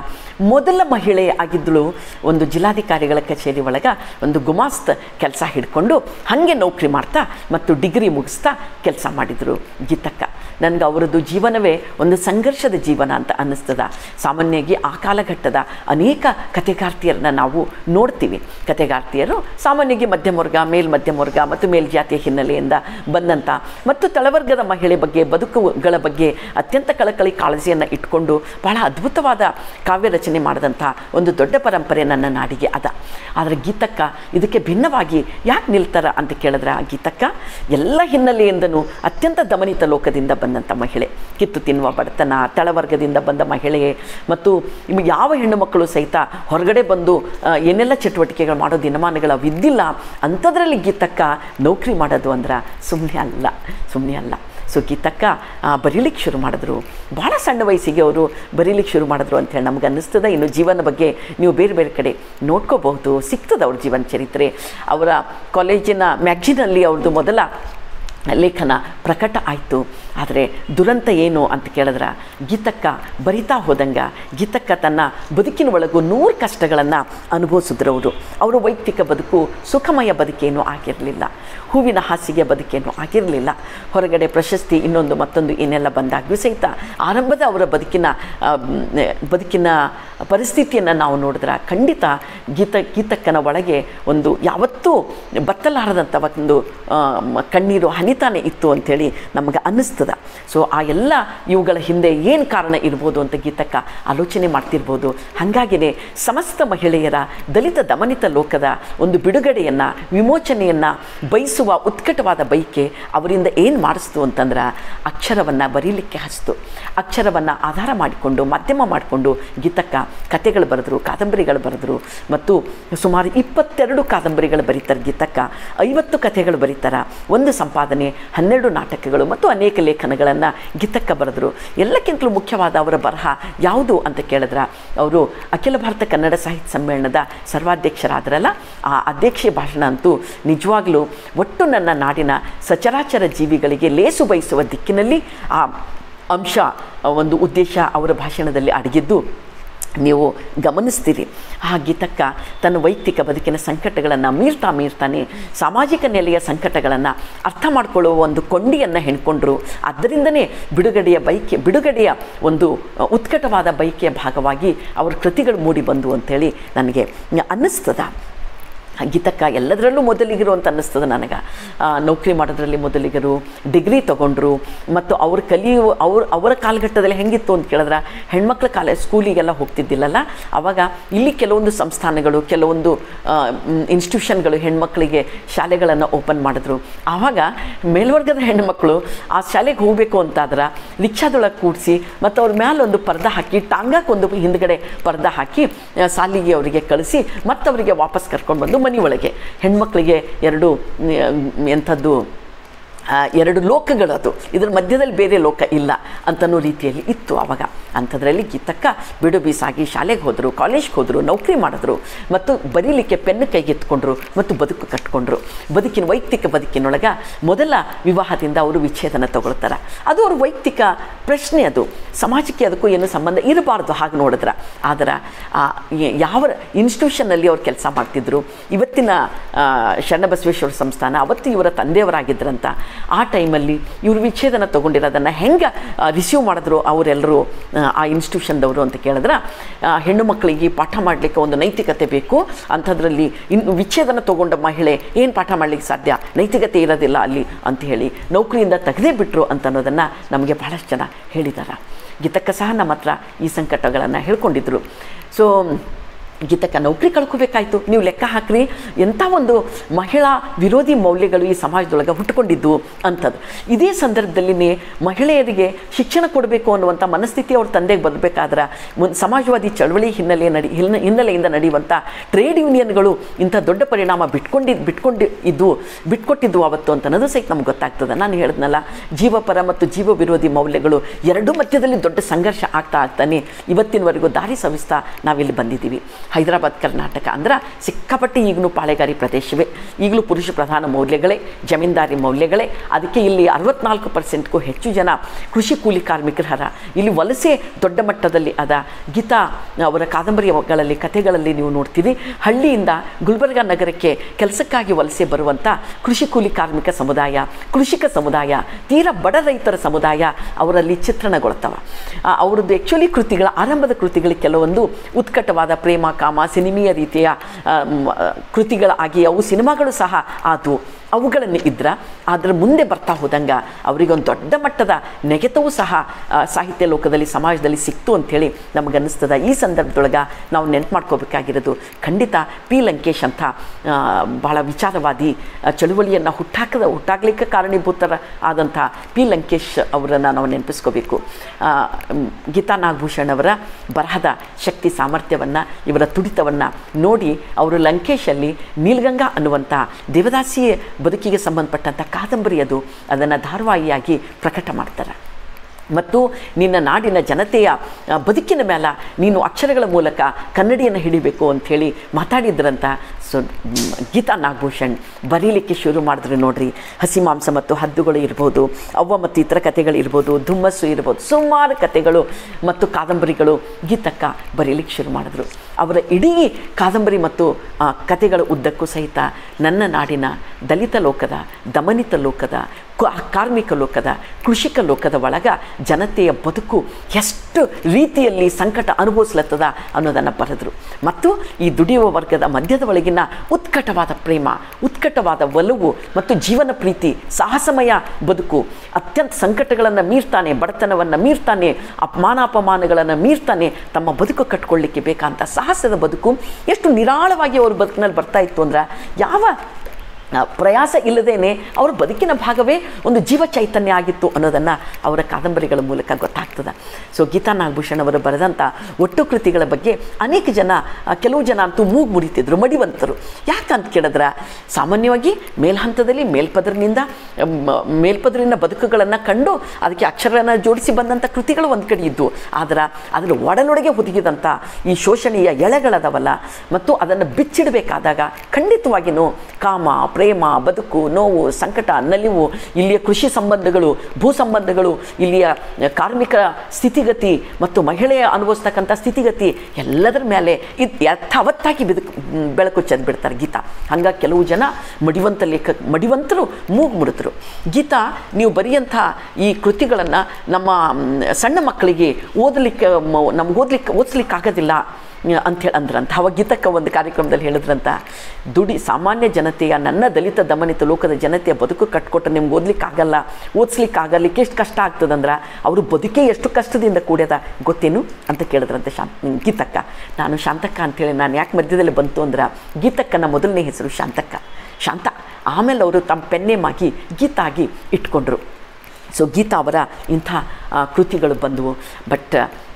[SPEAKER 1] ಮೊದಲ ಮಹಿಳೆ ಆಗಿದ್ದಳು. ಒಂದು ಜಿಲ್ಲಾಧಿಕಾರಿಗಳ ಕಚೇರಿ ಒಳಗೆ ಒಂದು ಗುಮಾಸ್ತ ಕೆಲಸ ಹಿಡ್ಕೊಂಡು ಹಾಗೆ ನೌಕರಿ ಮಾಡ್ತಾ ಮತ್ತು ಡಿಗ್ರಿ ಮುಗಿಸ್ತಾ ಕೆಲಸ ಮಾಡಿದರು ಗೀತಕ್ಕ. ನನಗೆ ಅವರದ್ದು ಜೀವನವೇ ಒಂದು ಸಂಘರ್ಷದ ಜೀವನ ಅಂತ ಅನ್ನಿಸ್ತದ. ಸಾಮಾನ್ಯವಾಗಿ ಆ ಕಾಲಘಟ್ಟದ ಅನೇಕ ಕಥೆಗಾರ್ತಿಯರನ್ನ ನಾವು ನೋಡ್ತೀವಿ. ಕಥೆಗಾರ್ತಿಯರು ಸಾಮಾನ್ಯವಾಗಿ ಮಧ್ಯಮ ವರ್ಗ ಮೇಲ್ ಮಧ್ಯಮ ವರ್ಗ ಮತ್ತು ಮೇಲ್ಜಾತಿಯ ಹಿನ್ನೆಲೆಯಿಂದ ಬಂದಂಥ ಮತ್ತು ತಳವರ್ಗದ ಮಹಿಳೆ ಬಗ್ಗೆ, ಬದುಕುಗಳ ಬಗ್ಗೆ ಅತ್ಯಂತ ಕಳಕಳಿ ಕಾಳಜಿಯನ್ನು ಇಟ್ಕೊಂಡು ಬಹಳ ಅದ್ಭುತವಾದ ಕಾವ್ಯ ರಚನೆ ಮಾಡಿದಂಥ ಒಂದು ದೊಡ್ಡ ಪರಂಪರೆ ನನ್ನ ನಾಡಿಗೆ ಅದ. ಆದರೆ ಗೀತಕ್ಕ ಇದಕ್ಕೆ ಭಿನ್ನವಾಗಿ ಯಾಕೆ ನಿಲ್ತಾರ ಅಂತ ಕೇಳಿದ್ರೆ ಆ ಗೀತಕ್ಕ ಎಲ್ಲ ಹಿನ್ನೆಲೆಯಿಂದನೂ ಅತ್ಯಂತ ದಮನಿತ ಲೋಕದಿಂದ ಬಂದಂಥ ಮಹಿಳೆ. ಕಿತ್ತು ತಿನ್ನುವ ಬಡತನ, ತಳವರ್ಗದಿಂದ ಬಂದ ಮಹಿಳೆ ಮತ್ತು ಯಾವ ಹೆಣ್ಣು ಮಕ್ಕಳು ಸಹಿತ ಹೊರಗಡೆ ಬಂದು ಏನೆಲ್ಲ ಚಟುವಟಿಕೆಗಳು ಮಾಡೋ ದಿನಮಾನಗಳ ವಿದ್ದಿಲ್ಲ, ಅಂಥದ್ರಲ್ಲಿ ಗೀತಕ್ಕ ನೌಕರಿ ಮಾಡೋದು ಅಂದ್ರೆ ಸುಮ್ಮನೆ ಅಲ್ಲ ಸುಮ್ಮನೆ ಅಲ್ಲ. ಸೊ ಗೀತಕ್ಕ ಬರೀಲಿಕ್ಕೆ ಶುರು ಮಾಡಿದ್ರು. ಭಾಳ ಸಣ್ಣ ವಯಸ್ಸಿಗೆ ಅವರು ಬರೀಲಿಕ್ಕೆ ಶುರು ಮಾಡಿದ್ರು ಅಂತೇಳಿ ನಮ್ಗೆ ಅನ್ನಿಸ್ತದೆ. ಇನ್ನು ಜೀವನ ಬಗ್ಗೆ ನೀವು ಬೇರೆ ಬೇರೆ ಕಡೆ ನೋಡ್ಕೋಬಹುದು. ಸಿಗ್ತದೆ ಅವ್ರ ಜೀವನ ಚರಿತ್ರೆ. ಅವರ ಕಾಲೇಜಿನ ಮ್ಯಾಗ್ಜಿನಲ್ಲಿ ಅವ್ರದ್ದು ಮೊದಲ ಲೇಖನ ಪ್ರಕಟ ಆಯಿತು. ಆದರೆ ದುರಂತ ಏನು ಅಂತ ಕೇಳಿದ್ರೆ? ಗೀತಕ್ಕ ಬರಿತಾ ಹೋದಂಗೆ ಗೀತಕ್ಕ ತನ್ನ ಬದುಕಿನ ಒಳಗೂ ನೂರು ಕಷ್ಟಗಳನ್ನು ಅನುಭವಿಸಿದ್ರವರು. ಅವರು ವೈಯಕ್ತಿಕ ಬದುಕು ಸುಖಮಯ ಬದುಕೇನೂ ಆಗಿರಲಿಲ್ಲ. ಹೂವಿನ ಹಾಸಿಗೆ ಬದುಕೇನು ಆಗಿರಲಿಲ್ಲ. ಹೊರಗಡೆ ಪ್ರಶಸ್ತಿ ಇನ್ನೊಂದು ಮತ್ತೊಂದು ಏನೆಲ್ಲ ಬಂದಾಗ್ಯೂ ಸಹಿತ ಆರಂಭದ ಅವರ ಬದುಕಿನ ಬದುಕಿನ ಪರಿಸ್ಥಿತಿಯನ್ನು ನಾವು ನೋಡಿದ್ರೆ ಖಂಡಿತ ಗೀತ, ಗೀತಕ್ಕನ ಒಳಗೆ ಒಂದು ಯಾವತ್ತೂ ಬತ್ತಲಾರದಂಥ ಒಂದು ಕಣ್ಣೀರು ಹನಿತಾನೆ ಇತ್ತು ಅಂಥೇಳಿ ನಮಗೆ ಅನ್ನಿಸ್ತದ. ಸೊ ಆ ಎಲ್ಲ ಇವುಗಳ ಹಿಂದೆ ಏನು ಕಾರಣ ಇರ್ಬೋದು ಅಂತ ಗೀತಕ್ಕ ಆಲೋಚನೆ ಮಾಡ್ತಿರ್ಬೋದು. ಹಾಗಾಗಿನೇ ಸಮಸ್ತ ಮಹಿಳೆಯರ ದಲಿತ ದಮನಿತ ಲೋಕದ ಒಂದು ಬಿಡುಗಡೆಯನ್ನು, ವಿಮೋಚನೆಯನ್ನು ಬಯಸುವ ಉತ್ಕಟವಾದ ಬೈಕೆ ಅವರಿಂದ ಏನು ಮಾಡಿಸ್ತು ಅಂತಂದ್ರೆ ಅಕ್ಷರವನ್ನು ಬರೀಲಿಕ್ಕೆ ಹಚ್ಚಿತು ಅಕ್ಷರವನ್ನು ಆಧಾರ ಮಾಡಿಕೊಂಡು, ಮಾಧ್ಯಮ ಮಾಡಿಕೊಂಡು ಗೀತಕ್ಕ ಕತೆಗಳು ಬರೆದ್ರು, ಕಾದಂಬರಿಗಳು ಬರೆದ್ರು. ಮತ್ತು ಸುಮಾರು ಇಪ್ಪತ್ತೆರಡು ಕಾದಂಬರಿಗಳು ಬರೀತಾರೆ ಗೀತಕ್ಕ. ಐವತ್ತು ಕಥೆಗಳು ಬರೀತಾರೆ. ಒಂದು ಸಂಪಾದನೆ, ಹನ್ನೆರಡು ನಾಟಕಗಳು ಮತ್ತು ಅನೇಕ ಲೇಖನಗಳನ್ನು ಗೀತಕ್ಕ ಬರೆದ್ರು. ಎಲ್ಲಕ್ಕಿಂತಲೂ ಮುಖ್ಯವಾದ ಅವರ ಬರಹ ಯಾವುದು ಅಂತ ಕೇಳಿದ್ರೆ, ಅವರು ಅಖಿಲ ಭಾರತ ಕನ್ನಡ ಸಾಹಿತ್ಯ ಸಮ್ಮೇಳನದ ಸರ್ವಾಧ್ಯಕ್ಷರಾದರಲ್ಲ, ಆ ಅಧ್ಯಕ್ಷೀಯ ಭಾಷಣ ಅಂತೂ ನಿಜವಾಗ್ಲೂ ಒಟ್ಟು ನನ್ನ ನಾಡಿನ ಸಚರಾಚರ ಜೀವಿಗಳಿಗೆ ಲೇಸು ಬಯಸುವ ದಿಕ್ಕಿನಲ್ಲಿ ಆ ಅಂಶ ಒಂದು ಉದ್ದೇಶ ಅವರ ಭಾಷಣದಲ್ಲಿ ಅಡಗಿದ್ದು, ನೀವು ಗಮನಿಸ್ತೀರಿ. ಆ ಗೀತಕ್ಕ ತನ್ನ ವೈಯಕ್ತಿಕ ಬದುಕಿನ ಸಂಕಟಗಳನ್ನು ಮೀರ್ತಾ ಮೀರ್ತಾನೆ, ಸಾಮಾಜಿಕ ನೆಲೆಯ ಸಂಕಟಗಳನ್ನು ಅರ್ಥ ಮಾಡಿಕೊಳ್ಳುವ ಒಂದು ಕೊಂಡಿಯನ್ನು ಹೆಣ್ಕೊಂಡ್ರು. ಅದರಿಂದನೇ ಬಿಡುಗಡೆಯ ಬೈಕೆ ಬಿಡುಗಡೆಯ ಒಂದು ಉತ್ಕಟವಾದ ಬೈಕೆಯ ಭಾಗವಾಗಿ ಅವ್ರ ಕೃತಿಗಳು ಮೂಡಿ ಬಂದು ಅಂಥೇಳಿ ನನಗೆ ಅನ್ನಿಸ್ತದ. ಗೀತಕ್ಕ ಎಲ್ಲದರಲ್ಲೂ ಮೊದಲಿಗರು ಅಂತ ಅನ್ನಿಸ್ತದೆ ನನಗೆ. ನೌಕರಿ ಮಾಡೋದ್ರಲ್ಲಿ ಮೊದಲಿಗರು, ಡಿಗ್ರಿ ತೊಗೊಂಡ್ರು, ಮತ್ತು ಅವ್ರು ಕಲಿಯುವ ಅವ್ರ, ಅವರ ಕಾಲಘಟ್ಟದಲ್ಲಿ ಹೆಂಗಿತ್ತು ಅಂತ ಕೇಳಿದ್ರೆ, ಹೆಣ್ಮಕ್ಳ ಕಾಲ, ಸ್ಕೂಲಿಗೆಲ್ಲ ಹೋಗ್ತಿದ್ದಿಲ್ಲಲ್ಲ? ಆವಾಗ ಇಲ್ಲಿ ಕೆಲವೊಂದು ಸಂಸ್ಥಾನಗಳು, ಕೆಲವೊಂದು ಇನ್ಸ್ಟಿಟ್ಯೂಷನ್ಗಳು ಹೆಣ್ಮಕ್ಳಿಗೆ ಶಾಲೆಗಳನ್ನು ಓಪನ್ ಮಾಡಿದ್ರು. ಆವಾಗ ಮೇಲ್ವರ್ಗದ ಹೆಣ್ಮಕ್ಳು ಆ ಶಾಲೆಗೆ ಹೋಗಬೇಕು ಅಂತಾದ್ರೆ ರಿಕ್ಷಾದೊಳಗೆ ಕೂಡಿಸಿ ಮತ್ತು ಅವ್ರ ಮ್ಯಾಲೆ ಒಂದು ಪರ್ದ ಹಾಕಿ ಟಾಂಗಕ್ಕೊಂದು ಹಿಂದ್ಗಡೆ ಪರ್ದ ಹಾಕಿ ಸಾಲಿಗೆ ಅವರಿಗೆ ಕಳಿಸಿ ಮತ್ತು ಅವರಿಗೆ ವಾಪಸ್ ಕರ್ಕೊಂಡು ಬಂದು ಮನೆ ಒಳಗೆ ಹೆಣ್ಮಕ್ಳಿಗೆ ಎರಡು ಎಂಥದ್ದು ಎರಡು ಲೋಕಗಳದು. ಇದರ ಮಧ್ಯದಲ್ಲಿ ಬೇರೆ ಲೋಕ ಇಲ್ಲ ಅಂತನೋ ರೀತಿಯಲ್ಲಿ ಇತ್ತು ಆವಾಗ ಅಂಥದ್ರಲ್ಲಿ ಗೀತಕ್ಕ ಬಿಡು ಬೀಸಾಗಿ ಶಾಲೆಗೆ ಹೋದರು ಕಾಲೇಜ್ಗೆ ಹೋದರು, ನೌಕರಿ ಮಾಡಿದ್ರು ಮತ್ತು ಬರೀಲಿಕ್ಕೆ ಪೆನ್ನು ಕೈಗೆತ್ಕೊಂಡ್ರು ಮತ್ತು ಬದುಕು ಕಟ್ಕೊಂಡ್ರು. ಬದುಕಿನ ವೈಯಕ್ತಿಕ ಬದುಕಿನೊಳಗೆ ಮೊದಲ ವಿವಾಹದಿಂದ ಅವರು ವಿಚ್ಛೇದನ ತಗೊಳ್ತಾರೆ. ಅದು ಅವ್ರ ವೈಯಕ್ತಿಕ ಪ್ರಶ್ನೆ ಅದು. ಸಮಾಜಕ್ಕೆ ಅದಕ್ಕೂ ಏನು ಸಂಬಂಧ ಇರಬಾರ್ದು ಹಾಗೆ ನೋಡಿದ್ರೆ. ಆದರೆ ಯಾವ ಇನ್ಸ್ಟಿಟ್ಯೂಷನ್ನಲ್ಲಿ ಅವ್ರು ಕೆಲಸ ಮಾಡ್ತಿದ್ರು. ಇವತ್ತಿನ ಶರಣಬಸವೇಶ್ವರ ಸಂಸ್ಥಾನ, ಅವತ್ತು ಇವರ ತಂದೆಯವರಾಗಿದ್ದರಂತ ಆ ಟೈಮಲ್ಲಿ ಇವರು ವಿಚ್ಛೇದನ ತೊಗೊಂಡಿರೋದನ್ನು ಹೆಂಗೆ ರಿಸೀವ್ ಮಾಡಿದ್ರು ಅವರೆಲ್ಲರೂ ಆ ಇನ್ಸ್ಟಿಟ್ಯೂಷನ್ದವರು ಅಂತ ಕೇಳಿದ್ರೆ ಹೆಣ್ಣು ಮಕ್ಕಳಿಗೆ ಪಾಠ ಮಾಡಲಿಕ್ಕೆ ಒಂದು ನೈತಿಕತೆ ಬೇಕು, ಅಂಥದ್ರಲ್ಲಿ ಇನ್ನು ವಿಚ್ಛೇದನ ತೊಗೊಂಡ ಮಹಿಳೆ ಏನು ಪಾಠ ಮಾಡಲಿಕ್ಕೆ ಸಾಧ್ಯ? ನೈತಿಕತೆ ಇರೋದಿಲ್ಲ ಅಲ್ಲಿ ಅಂತ ಹೇಳಿ ನೌಕರಿಯಿಂದ ತೆಗೆದೇ ಬಿಟ್ಟರು ಅಂತ ಅನ್ನೋದನ್ನು ನಮಗೆ ಭಾಳಷ್ಟು ಜನ ಹೇಳಿದ್ದಾರೆ ಗೀತಕ್ಕ ಸಹ ನಮ್ಮ ಹತ್ರ ಈ ಸಂಕಟಗಳನ್ನು ಹೇಳ್ಕೊಂಡಿದ್ರು. ಸೊ ಗೀತಕ್ಕ ನೌಕರಿ ಕಳ್ಕೋಬೇಕಾಯ್ತು. ನೀವು ಲೆಕ್ಕ ಹಾಕ್ರಿ. ಎಂಥ ಒಂದು ಮಹಿಳಾ ವಿರೋಧಿ ಮೌಲ್ಯಗಳು ಈ ಸಮಾಜದೊಳಗೆ ಹುಟ್ಟುಕೊಂಡಿದ್ದು ಅಂಥದ್ದು. ಇದೇ ಸಂದರ್ಭದಲ್ಲಿನೇ ಮಹಿಳೆಯರಿಗೆ ಶಿಕ್ಷಣ ಕೊಡಬೇಕು ಅನ್ನುವಂಥ ಮನಸ್ಥಿತಿ ಅವ್ರ ತಂದೆಗೆ ಬರಬೇಕಾದ್ರೆ ಒಂದು ಸಮಾಜವಾದಿ ಚಳವಳಿ ಹಿನ್ನೆಲೆ ನಡಿ ಹಿನ್ನೆ- ಹಿನ್ನೆಲೆಯಿಂದ ನಡೆಯುವಂಥ ಟ್ರೇಡ್ ಯೂನಿಯನ್ಗಳು ಇಂಥ ದೊಡ್ಡ ಪರಿಣಾಮ ಬಿಟ್ಕೊಂಡಿದ್ದು ಬಿಟ್ಕೊಂಡು ಇದ್ದು ಬಿಟ್ಕೊಟ್ಟಿದ್ದು ಅವತ್ತು ಅಂತ ಅನ್ನೋದು ಸಹಿತ ನಮ್ಗೆ ಗೊತ್ತಾಗ್ತದೆ. ನಾನು ಹೇಳಿದ್ನಲ್ಲ ಜೀವಪರ ಮತ್ತು ಜೀವ ವಿರೋಧಿ ಮೌಲ್ಯಗಳು ಎರಡೂ ಮಧ್ಯದಲ್ಲಿ ದೊಡ್ಡ ಸಂಘರ್ಷ ಆಗ್ತಾ ಆಗ್ತಾನೆ ಇವತ್ತಿನವರೆಗೂ ದಾರಿ ಸವಿಸ್ತಾ ನಾವಿಲ್ಲಿ ಬಂದಿದ್ದೀವಿ. ಹೈದರಾಬಾದ್ ಕರ್ನಾಟಕ ಅಂದ್ರೆ ಸಿಕ್ಕಾಪಟ್ಟೆ ಈಗಲೂ ಪಾಳೆಗಾರಿ ಪ್ರದೇಶವೇ. ಈಗಲೂ ಪುರುಷ ಪ್ರಧಾನ ಮೌಲ್ಯಗಳೇ, ಜಮೀನ್ದಾರಿ ಮೌಲ್ಯಗಳೇ, ಅದಕ್ಕೆ ಇಲ್ಲಿ ಅರವತ್ನಾಲ್ಕು ಪರ್ಸೆಂಟ್ಗೂ ಹೆಚ್ಚು ಜನ ಕೃಷಿ ಕೂಲಿ ಕಾರ್ಮಿಕರರ ಇಲ್ಲಿ ವಲಸೆ ದೊಡ್ಡ ಮಟ್ಟದಲ್ಲಿ ಅದ ಗೀತಾ ಅವರ ಕಾದಂಬರಿಗಳಲ್ಲಿ, ಕಥೆಗಳಲ್ಲಿ ನೀವು ನೋಡ್ತೀರಿ. ಹಳ್ಳಿಯಿಂದ ಗುಲ್ಬರ್ಗ ನಗರಕ್ಕೆ ಕೆಲಸಕ್ಕಾಗಿ ವಲಸೆ ಬರುವಂಥ ಕೃಷಿ ಕೂಲಿ ಕಾರ್ಮಿಕ ಸಮುದಾಯ, ಕೃಷಿಕ ಸಮುದಾಯ, ತೀರಾ ಬಡ ರೈತರ ಸಮುದಾಯ ಅವರಲ್ಲಿ ಚಿತ್ರಣಗೊಳ್ತವೆ. ಅವ್ರದ್ದು ಆ್ಯಕ್ಚುಲಿ ಕೃತಿಗಳ, ಆರಂಭದ ಕೃತಿಗಳಿಗೆ ಕೆಲವೊಂದು ಉತ್ಕಟವಾದ ಪ್ರೇಮ ಕಾಮ ಸಿನಿಮೀಯ ರೀತಿಯ ಕೃತಿಗಳಾಗಿ ಅವು ಸಿನಿಮಾಗಳು ಸಹ ಆದವು. ಅವುಗಳನ್ನು ಇದ್ರೆ ಅದರ ಮುಂದೆ ಬರ್ತಾ ಹೋದಂಗೆ ಅವರಿಗೊಂದು ದೊಡ್ಡ ಮಟ್ಟದ ನೆಗೆತವೂ ಸಹ ಸಾಹಿತ್ಯ ಲೋಕದಲ್ಲಿ, ಸಮಾಜದಲ್ಲಿ ಸಿಕ್ತು ಅಂಥೇಳಿ ನಮಗನ್ನಿಸ್ತದೆ. ಈ ಸಂದರ್ಭದೊಳಗೆ ನಾವು ನೆನ್ಪು ಮಾಡ್ಕೋಬೇಕಾಗಿರೋದು ಖಂಡಿತ ಪಿ ಲಂಕೇಶ್ ಅಂತ ಭಾಳ ವಿಚಾರವಾದಿ ಚಳುವಳಿಯನ್ನು ಹುಟ್ಟಾಕದ, ಹುಟ್ಟಾಗಲಿಕ್ಕೆ ಕಾರಣೀಭೂತರ ಆದಂಥ ಪಿ ಲಂಕೇಶ್ ಅವರನ್ನು ನಾವು ನೆನಪಿಸ್ಕೋಬೇಕು. ಗೀತಾ ನಾಗಭೂಷಣ್ ಅವರ ಬರಹದ ಶಕ್ತಿ ಸಾಮರ್ಥ್ಯವನ್ನು, ಇವರ ತುಡಿತವನ್ನು ನೋಡಿ ಅವರು ಲಂಕೇಶಲ್ಲಿ ನೀಲ್ಗಂಗಾ ಅನ್ನುವಂಥ ದೇವದಾಸಿ ಬದುಕಿಗೆ ಸಂಬಂಧಪಟ್ಟಂಥ ಕಾದಂಬರಿ ಅದು. ಅದನ್ನು ಧಾರಾವಾಹಿಯಾಗಿ ಪ್ರಕಟ ಮಾಡ್ತಾರೆ. ಮತ್ತು ನಿನ್ನ ನಾಡಿನ ಜನತೆಯ ಬದುಕಿನ ಮೇಲೆ ನೀನು ಅಕ್ಷರಗಳ ಮೂಲಕ ಕನ್ನಡಿಯನ್ನು ಹಿಡಿಬೇಕು ಅಂಥೇಳಿ ಮಾತಾಡಿದ್ರಂತ ಸೊ ಗೀತಾ ನಾಗಭೂಷಣ್ ಬರೀಲಿಕ್ಕೆ ಶುರು ಮಾಡಿದ್ರು ನೋಡ್ರಿ, ಹಸಿ ಮಾಂಸ ಮತ್ತು ಹದ್ದುಗಳು ಇರ್ಬೋದು, ಅವ್ವ ಮತ್ತು ಇತರ ಕಥೆಗಳು ಇರ್ಬೋದು, ಧುಮ್ಮಸ್ಸು ಇರ್ಬೋದು, ಸುಮಾರು ಕಥೆಗಳು ಮತ್ತು ಕಾದಂಬರಿಗಳು ಗೀತಕ್ಕ ಬರೀಲಿಕ್ಕೆ ಶುರು ಮಾಡಿದ್ರು. ಅವರ ಇಡೀ ಕಾದಂಬರಿ ಮತ್ತು ಕಥೆಗಳ ಉದ್ದಕ್ಕೂ ಸಹಿತ ನನ್ನ ನಾಡಿನ ದಲಿತ ಲೋಕದ, ದಮನಿತ ಲೋಕದ ಕಾರ್ಮಿಕ ಲೋಕದ, ಕೃಷಿಕ ಲೋಕದ ಒಳಗ ಜನತೆಯ ಬದುಕು ಎಷ್ಟು ರೀತಿಯಲ್ಲಿ ಸಂಕಟ ಅನುಭವಿಸ್ಲತ್ತದ ಅನ್ನೋದನ್ನು ಬರೆದರು. ಮತ್ತು ಈ ದುಡಿಯುವ ವರ್ಗದ ಮಧ್ಯದ ಒಳಗಿನ ಉತ್ಕಟವಾದ ಪ್ರೇಮ, ಉತ್ಕಟವಾದ ಒಲವು ಮತ್ತು ಜೀವನ ಪ್ರೀತಿ, ಸಾಹಸಮಯ ಬದುಕು ಅತ್ಯಂತ ಸಂಕಟಗಳನ್ನು ಮೀರ್ತಾನೆ, ಬಡತನವನ್ನು ಮೀರ್ತಾನೆ, ಅಪಮಾನಾಪಮಾನಗಳನ್ನು ಮೀರ್ತಾನೆ ತಮ್ಮ ಬದುಕು ಕಟ್ಕೊಳ್ಳಿಕ್ಕೆ ಬೇಕಂತ ಸಾಹಸದ ಬದುಕು ಎಷ್ಟು ನಿರಾಳವಾಗಿ ಅವ್ರ ಬದುಕಿನಲ್ಲಿ ಬರ್ತಾ ಇತ್ತು ಅಂದ್ರೆ ಯಾವ ಪ್ರಯಾಸ ಇಲ್ಲದೇನೆ ಅವರ ಬದುಕಿನ ಭಾಗವೇ ಒಂದು ಜೀವ ಚೈತನ್ಯ ಆಗಿತ್ತು ಅನ್ನೋದನ್ನು ಅವರ ಕಾದಂಬರಿಗಳ ಮೂಲಕ ಗೊತ್ತಾಗ್ತದೆ. ಸೊ ಗೀತಾ ನಾಗಭೂಷಣ್ ಅವರು ಬರೆದಂಥ ಒಟ್ಟು ಕೃತಿಗಳ ಬಗ್ಗೆ ಅನೇಕ ಜನ ಕೆಲವು ಜನ ಅಂತೂ ಮೂಗು ಮುರಿತಿದ್ರು, ಮಡಿವಂತರು. ಯಾಕಂತ ಕೇಳಿದ್ರೆ? ಸಾಮಾನ್ಯವಾಗಿ ಮೇಲ್ಹಂತದಲ್ಲಿ, ಮೇಲ್ಪದರಿನಿಂದ ಮೇಲ್ಪದರಿನ ಬದುಕುಗಳನ್ನು ಕಂಡು ಅದಕ್ಕೆ ಅಕ್ಷರನ ಜೋಡಿಸಿ ಬಂದಂಥ ಕೃತಿಗಳು ಒಂದು ಕಡೆ ಇದ್ದವು ಆದ್ರೆ ಅದರ ಒಡನೊಳಗೆ ಹುದುಗಿದಂಥ ಈ ಶೋಷಣೆಯ ಎಳೆಗಳದವಲ್ಲ, ಮತ್ತು ಅದನ್ನು ಬಿಚ್ಚಿಡಬೇಕಾದಾಗ ಖಂಡಿತವಾಗಿಯೂ ಕಾಮ ಬದುಕು, ನೋವು, ಸಂಕಟ, ನಲಿವು, ಇಲ್ಲಿಯ ಕೃಷಿ ಸಂಬಂಧಗಳು, ಭೂ ಸಂಬಂಧಗಳು, ಇಲ್ಲಿಯ ಕಾರ್ಮಿಕ ಸ್ಥಿತಿಗತಿ ಮತ್ತು ಮಹಿಳೆಯ ಅನುಭವಿಸ್ತಕ್ಕಂಥ ಸ್ಥಿತಿಗತಿ ಎಲ್ಲದರ ಮೇಲೆ ಇದು ಯಥಾವತ್ತಾಗಿ ಬೆದಕು ಬೆಳಕು ಚೆಂದ ಬಿಡ್ತಾರೆ ಗೀತಾ. ಹಂಗಾಗಿ ಕೆಲವು ಜನ ಮಡಿವಂತ ಲೇಖಕ ಮಡಿವಂತರು ಮೂಗು ಮುಡಿದ್ರು. ಗೀತಾ, ನೀವು ಬರೆಯಂಥ ಈ ಕೃತಿಗಳನ್ನು ನಮ್ಮ ಸಣ್ಣ ಮಕ್ಕಳಿಗೆ ಓದಲಿಕ್ಕೆ ನಮ್ಗೆ ಓದಲಿಕ್ಕೆ ಓದಿಸ್ಲಿಕ್ಕೆ ಆಗೋದಿಲ್ಲ ಅಂಥೇಳಿ ಅಂದ್ರಂತ. ಅವಾಗ ಗೀತಕ್ಕ ಒಂದು ಕಾರ್ಯಕ್ರಮದಲ್ಲಿ ಹೇಳಿದ್ರಂತ, ದುಡಿ, ಸಾಮಾನ್ಯ ಜನತೆಯ, ನನ್ನ ದಲಿತ ದಮನಿತ ಲೋಕದ ಜನತೆಯ ಬದುಕು ಕಟ್ಕೊಟ್ಟು ನಿಮ್ಗೆ ಓದ್ಲಿಕ್ಕಾಗಲ್ಲ ಆಗಲ್ಲ ಓದಿಸ್ಲಿಕ್ಕೆ ಆಗಲಿಕ್ಕೆ ಎಷ್ಟು ಕಷ್ಟ ಆಗ್ತದಂದ್ರೆ, ಅವರು ಬದುಕೇ ಎಷ್ಟು ಕಷ್ಟದಿಂದ ಕೂಡ್ಯದ, ಗೊತ್ತೇನು? ಅಂತ ಕೇಳಿದ್ರಂತೆ ಶಾಂತ ಗೀತಕ್ಕ. ನಾನು ಶಾಂತಕ್ಕ ಅಂಥೇಳಿ ನಾನು ಯಾಕೆ ಮಧ್ಯದಲ್ಲಿ ಬಂತು ಅಂದ್ರೆ, ಗೀತಕ್ಕನ ಮೊದಲನೇ ಹೆಸರು ಶಾಂತಕ್ಕ. ಶಾಂತ, ಆಮೇಲೆ ಅವರು ತಮ್ಮ ಪೆನ್ನೇಮಾಗಿ ಗೀತಾಗಿ ಇಟ್ಕೊಂಡ್ರು. ಸೊ, ಗೀತಾ ಅವರ ಇಂಥ ಕೃತಿಗಳು ಬಂದವು. ಬಟ್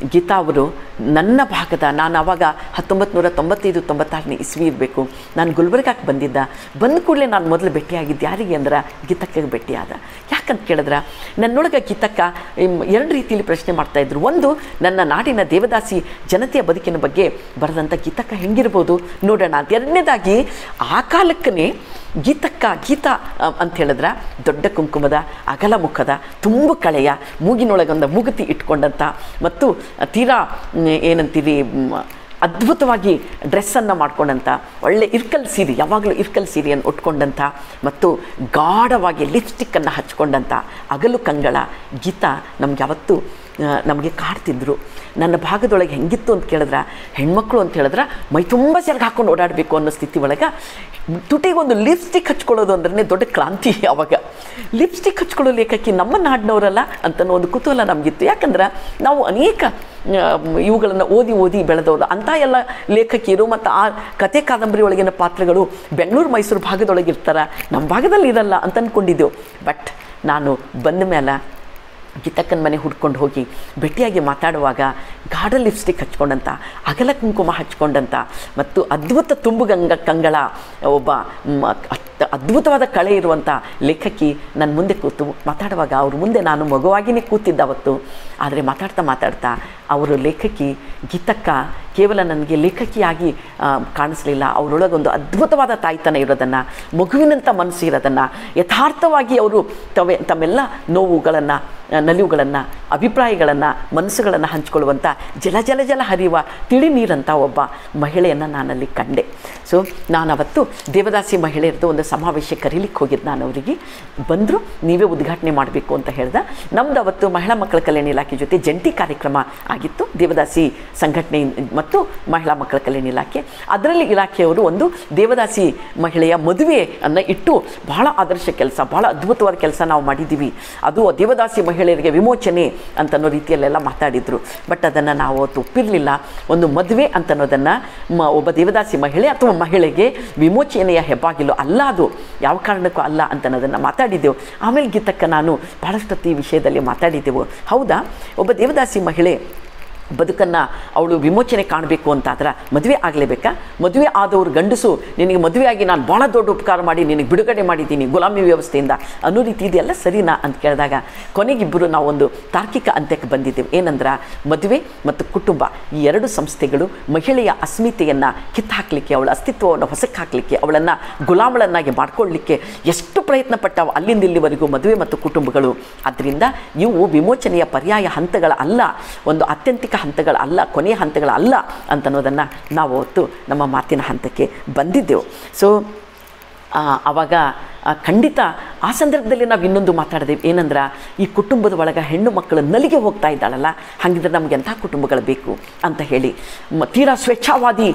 [SPEAKER 1] ಗೀತಾ ಅವರು ನನ್ನ ಭಾಗದ ನಾನು ಆವಾಗ ಹತ್ತೊಂಬತ್ತು ನೂರ ತೊಂಬತ್ತೈದು ತೊಂಬತ್ತಾರನೇ ಇಸ್ವಿ ಇರಬೇಕು. ನಾನು ಗುಲ್ಬರ್ಗಾಕ್ಕೆ ಬಂದಿದ್ದ. ಬಂದ ಕೂಡಲೇ ನಾನು ಮೊದಲು ಭೇಟಿಯಾಗಿದ್ದು ಯಾರಿಗೆ ಅಂದ್ರೆ ಗೀತಕ್ಕೆ ಭೇಟಿಯಾದ. ಯಾಕಂತ ಕೇಳಿದ್ರೆ, ನನ್ನೊಳಗೆ ಗೀತಕ್ಕ ಎರಡು ರೀತಿಯಲ್ಲಿ ಪ್ರಶ್ನೆ ಮಾಡ್ತಾಯಿದ್ರು ಒಂದು, ನನ್ನ ನಾಡಿನ ದೇವದಾಸಿ ಜನತೆಯ ಬದುಕಿನ ಬಗ್ಗೆ ಬರೆದಂಥ ಗೀತಕ್ಕ ಹೆಂಗಿರ್ಬೋದು ನೋಡೋಣ. ಅಂತ ಎರಡನೇದಾಗಿ, ಆ ಕಾಲಕ್ಕೇ ಗೀತಕ್ಕ ಗೀತಾ ಅಂತ ಹೇಳಿದ್ರೆ, ದೊಡ್ಡ ಕುಂಕುಮದ ಅಗಲ ಮುಖದ ತುಂಬ ಕಳೆಯ ಮೂಗಿನೊಳಗೊಂದು ಮುಗುತಿ ಇಟ್ಕೊಂಡಂಥ ಮತ್ತು ತೀರಾ ಏನಂತೀವಿ ಅದ್ಭುತವಾಗಿ ಡ್ರೆಸ್ಸನ್ನು ಮಾಡ್ಕೊಂಡಂಥ ಒಳ್ಳೆ ಇರ್ಕಲ್ ಸೀರೆ, ಯಾವಾಗಲೂ ಇರ್ಕಲ್ ಸೀರೆಯನ್ನು ಉಟ್ಕೊಂಡಂಥ ಮತ್ತು ಗಾಢವಾಗಿ ಲಿಪ್ಸ್ಟಿಕ್ಕನ್ನು ಹಚ್ಕೊಂಡಂಥ ಅಗಲು ಕಂಗಳ ಗೀತ ನಮ್ಗೆ ಯಾವತ್ತೂ ನಮಗೆ ಕಾಡ್ತಿದ್ರು ನನ್ನ ಭಾಗದೊಳಗೆ ಹೆಂಗಿತ್ತು ಅಂತ ಕೇಳಿದ್ರೆ, ಹೆಣ್ಮಕ್ಳು ಅಂತ ಹೇಳಿದ್ರೆ, ಮೈ ತುಂಬ ಸೆರಗು ಹಾಕೊಂಡು ಓಡಾಡಬೇಕು ಅನ್ನೋ ಸ್ಥಿತಿ ಒಳಗೆ ತುಟಿಗೊಂದು ಲಿಪ್ಸ್ಟಿಕ್ ಹಚ್ಕೊಳ್ಳೋದು ಅಂದ್ರೆ ದೊಡ್ಡ ಕ್ರಾಂತಿ ಅವಾಗ. ಲಿಪ್ಸ್ಟಿಕ್ ಹಚ್ಕೊಳ್ಳೋ ಲೇಖಕಿ ನಮ್ಮ ನಾಡಿನವರಲ್ಲ ಅಂತನೋ ಒಂದು ಕುತೂಹಲ ನಮಗಿತ್ತು. ಯಾಕಂದ್ರೆ ನಾವು ಅನೇಕ ಇವುಗಳನ್ನು ಓದಿ ಓದಿ ಬೆಳೆದವರು. ಅಂಥ ಎಲ್ಲ ಲೇಖಕಿಯರು ಮತ್ತು ಆ ಕತೆ ಕಾದಂಬರಿ ಒಳಗಿನ ಪಾತ್ರಗಳು ಬೆಂಗಳೂರು ಮೈಸೂರು ಭಾಗದೊಳಗೆ ಇರ್ತಾರೆ ನಮ್ಮ ಭಾಗದಲ್ಲಿ ಇರಲ್ಲ ಅಂತ ಅಂದ್ಕೊಂಡಿದ್ದೆವು ಬಟ್ ನಾನು ಬಂದ ಮೇಲೆ ಗೀತಕ್ಕನ ಮನೆ ಹುಡ್ಕೊಂಡು ಹೋಗಿ ಭೇಟಿಯಾಗಿ ಮಾತಾಡುವಾಗ ಗಾಢ ಲಿಪ್ಸ್ಟಿಕ್ ಹಚ್ಕೊಂಡಂಥ ಅಗಲ ಕುಂಕುಮ ಹಚ್ಕೊಂಡಂಥ ಮತ್ತು ಅದ್ಭುತ ತುಂಬುಗಂಗ ಕಂಗಳ ಒಬ್ಬ ಅದ್ಭುತವಾದ ಕಳೆ ಇರುವಂಥ ಲೇಖಕಿ ನನ್ನ ಮುಂದೆ ಕೂತು ಮಾತಾಡುವಾಗ ಅವ್ರ ಮುಂದೆ ನಾನು ಮಗುವಾಗಿಯೇ ಕೂತಿದ್ದ ಅವತ್ತು. ಆದರೆ ಮಾತಾಡ್ತಾ ಮಾತಾಡ್ತಾ ಅವರು ಲೇಖಕಿ, ಗೀತಕ್ಕ ಕೇವಲ ನನಗೆ ಲೇಖಕಿಯಾಗಿ ಕಾಣಿಸಲಿಲ್ಲ. ಅವರೊಳಗೊಂದು ಅದ್ಭುತವಾದ ತಾಯ್ತನ ಇರೋದನ್ನು ಮಗುವಿನಂಥ ಮನಸ್ಸು ಇರೋದನ್ನು, ಯಥಾರ್ಥವಾಗಿ ಅವರು ತವೆ, ತಮ್ಮೆಲ್ಲ ನೋವುಗಳನ್ನು ನಲಿವುಗಳನ್ನು, ಅಭಿಪ್ರಾಯಗಳನ್ನು, ಮನಸ್ಸುಗಳನ್ನು ಹಂಚಿಕೊಳ್ಳುವಂಥ ಜಲ ಜಲ ಜಲ ಹರಿಯುವ ತಿಳಿ ನೀರಂಥ ಒಬ್ಬ ಮಹಿಳೆಯನ್ನು ನಾನಲ್ಲಿ ಕಂಡೆ. ಸೊ ನಾನು ಅವತ್ತು ದೇವದಾಸಿ ಮಹಿಳೆಯರದ್ದು ಒಂದು ಸಮಾವೇಶ ಕರೀಲಿಕ್ಕೆ ಹೋಗಿದ್ದು ನಾನು ಅವರಿಗೆ. ಬಂದರು, ನೀವೇ ಉದ್ಘಾಟನೆ ಮಾಡಬೇಕು ಅಂತ ಹೇಳ್ದೆ. ನಮ್ದು ಅವತ್ತು ಮಹಿಳಾ ಮಕ್ಕಳ ಕಲ್ಯಾಣ ಇಲಾಖೆ ಜೊತೆ ಜಂಟಿ ಕಾರ್ಯಕ್ರಮ ಆಗಿತ್ತು. ದೇವದಾಸಿ ಸಂಘಟನೆ ಮತ್ತು ಮಹಿಳಾ ಮಕ್ಕಳ ಕಲ್ಯಾಣ ಇಲಾಖೆ. ಅದರಲ್ಲಿ ಇಲಾಖೆಯವರು ಒಂದು ದೇವದಾಸಿ ಮಹಿಳೆಯ ಮದುವೆ ಅನ್ನು ಇಟ್ಟು ಬಹಳ ಆದರ್ಶ ಕೆಲಸ, ಬಹಳ ಅದ್ಭುತವಾದ ಕೆಲಸ ನಾವು ಮಾಡಿದ್ದೀವಿ. ಅದು ದೇವದಾಸಿ ಮಹಿಳೆಯರಿಗೆ ವಿಮೋಚನೆ ಅಂತನ್ನೋ ರೀತಿಯಲ್ಲೆಲ್ಲ ಮಾತಾಡಿದರು. ಬಟ್ ಅದನ್ನು ನಾವು ಅವತ್ತು ಒಪ್ಪಿರಲಿಲ್ಲ. ಒಂದು ಮದುವೆ ಅಂತನ್ನೋದನ್ನು ಮ, ಒಬ್ಬ ದೇವದಾಸಿ ಮಹಿಳೆ ಅಥವಾ ಮಹಿಳೆಗೆ ವಿಮೋಚನೆಯ ಹೆಬ್ಬಾಗಿಲು ಅಲ್ಲ ಅದು. ಯಾವ ಕಾರಣಕ್ಕೂ ಅಲ್ಲ ಅಂತನ್ನೋದನ್ನು ಮಾತಾಡಿದ್ದೆವು. ಆಮೇಲೆ ಗೀತಕ್ಕ ನಾನು ಬಹಳಷ್ಟು ಈ ವಿಷಯದಲ್ಲಿ ಮಾತಾಡಿದ್ದೆವು. ಹೌದಾ? ಒಬ್ಬ ದೇವದಾಸಿ ಮಹಿಳೆ ಬದುಕನ್ನು ಅವಳು ವಿಮೋಚನೆ ಕಾಣಬೇಕು ಅಂತಾದ್ರೆ ಮದುವೆ ಆಗಲೇಬೇಕಾ? ಮದುವೆ ಆದವರು ಗಂಡಸು ನಿನಗೆ ಮದುವೆಯಾಗಿ ನಾನು ಭಾಳ ದೊಡ್ಡ ಉಪಕಾರ ಮಾಡಿ ನಿನಗೆ ಬಿಡುಗಡೆ ಮಾಡಿದ್ದೀನಿ ಗುಲಾಮಿ ವ್ಯವಸ್ಥೆಯಿಂದ ಅನ್ನೋ ರೀತಿ ಇದೆಲ್ಲ ಸರಿನಾ ಅಂತ ಕೇಳಿದಾಗ ಕೊನೆಗಿಬ್ಬರು ನಾವೊಂದು ತಾರ್ಕಿಕ ಅಂತ್ಯಕ್ಕೆ ಬಂದಿದ್ದೇವೆ. ಏನಂದ್ರೆ ಮದುವೆ ಮತ್ತು ಕುಟುಂಬ ಈ ಎರಡು ಸಂಸ್ಥೆಗಳು ಮಹಿಳೆಯ ಅಸ್ಮಿತೆಯನ್ನು ಕಿತ್ತಾಕಲಿಕ್ಕೆ ಅವಳ ಅಸ್ತಿತ್ವವನ್ನು ಹೊಸಕ್ಕೆ ಹಾಕಲಿಕ್ಕೆ ಅವಳನ್ನು ಗುಲಾಮಳನ್ನಾಗಿ ಮಾಡ್ಕೊಳ್ಳಿಕ್ಕೆ ಎಷ್ಟು ಪ್ರಯತ್ನ ಪಟ್ಟವು ಅಲ್ಲಿಂದ ಇಲ್ಲಿವರೆಗೂ ಮದುವೆ ಮತ್ತು ಕುಟುಂಬಗಳು. ಆದ್ದರಿಂದ ಇವು ವಿಮೋಚನೆಯ ಪರ್ಯಾಯ ಹಂತಗಳ ಅಲ್ಲ. ಒಂದು ಅತ್ಯಂತಿಕ ಹಂತಗಳ ಅಲ್ಲ ಕೊನೆಯ ಹಂತಗಳ ಅಲ್ಲ ಅಂತನ್ನೋದನ್ನು ನಾವು ಅವತ್ತು ನಮ್ಮ ಮಾತಿನ ಹಂತಕ್ಕೆ ಬಂದಿದ್ದೆವು. ಸೊ ಆವಾಗ ಖಂಡಿತ ಆ ಸಂದರ್ಭದಲ್ಲಿ ನಾವು ಇನ್ನೊಂದು ಮಾತಾಡಿದೆವು ಏನಂದ್ರೆ, ಈ ಕುಟುಂಬದ ಒಳಗೆ ಹೆಣ್ಣು ಮಕ್ಕಳು ನಲಿಗೆ ಹೋಗ್ತಾ ಇದ್ದಾಳಲ್ಲ, ಹಾಗಿದ್ರೆ ನಮ್ಗೆ ಎಂಥ ಕುಟುಂಬಗಳು ಬೇಕು ಅಂತ ಹೇಳಿ. ತೀರಾ ಸ್ವೇಚ್ಛಾವಾದಿ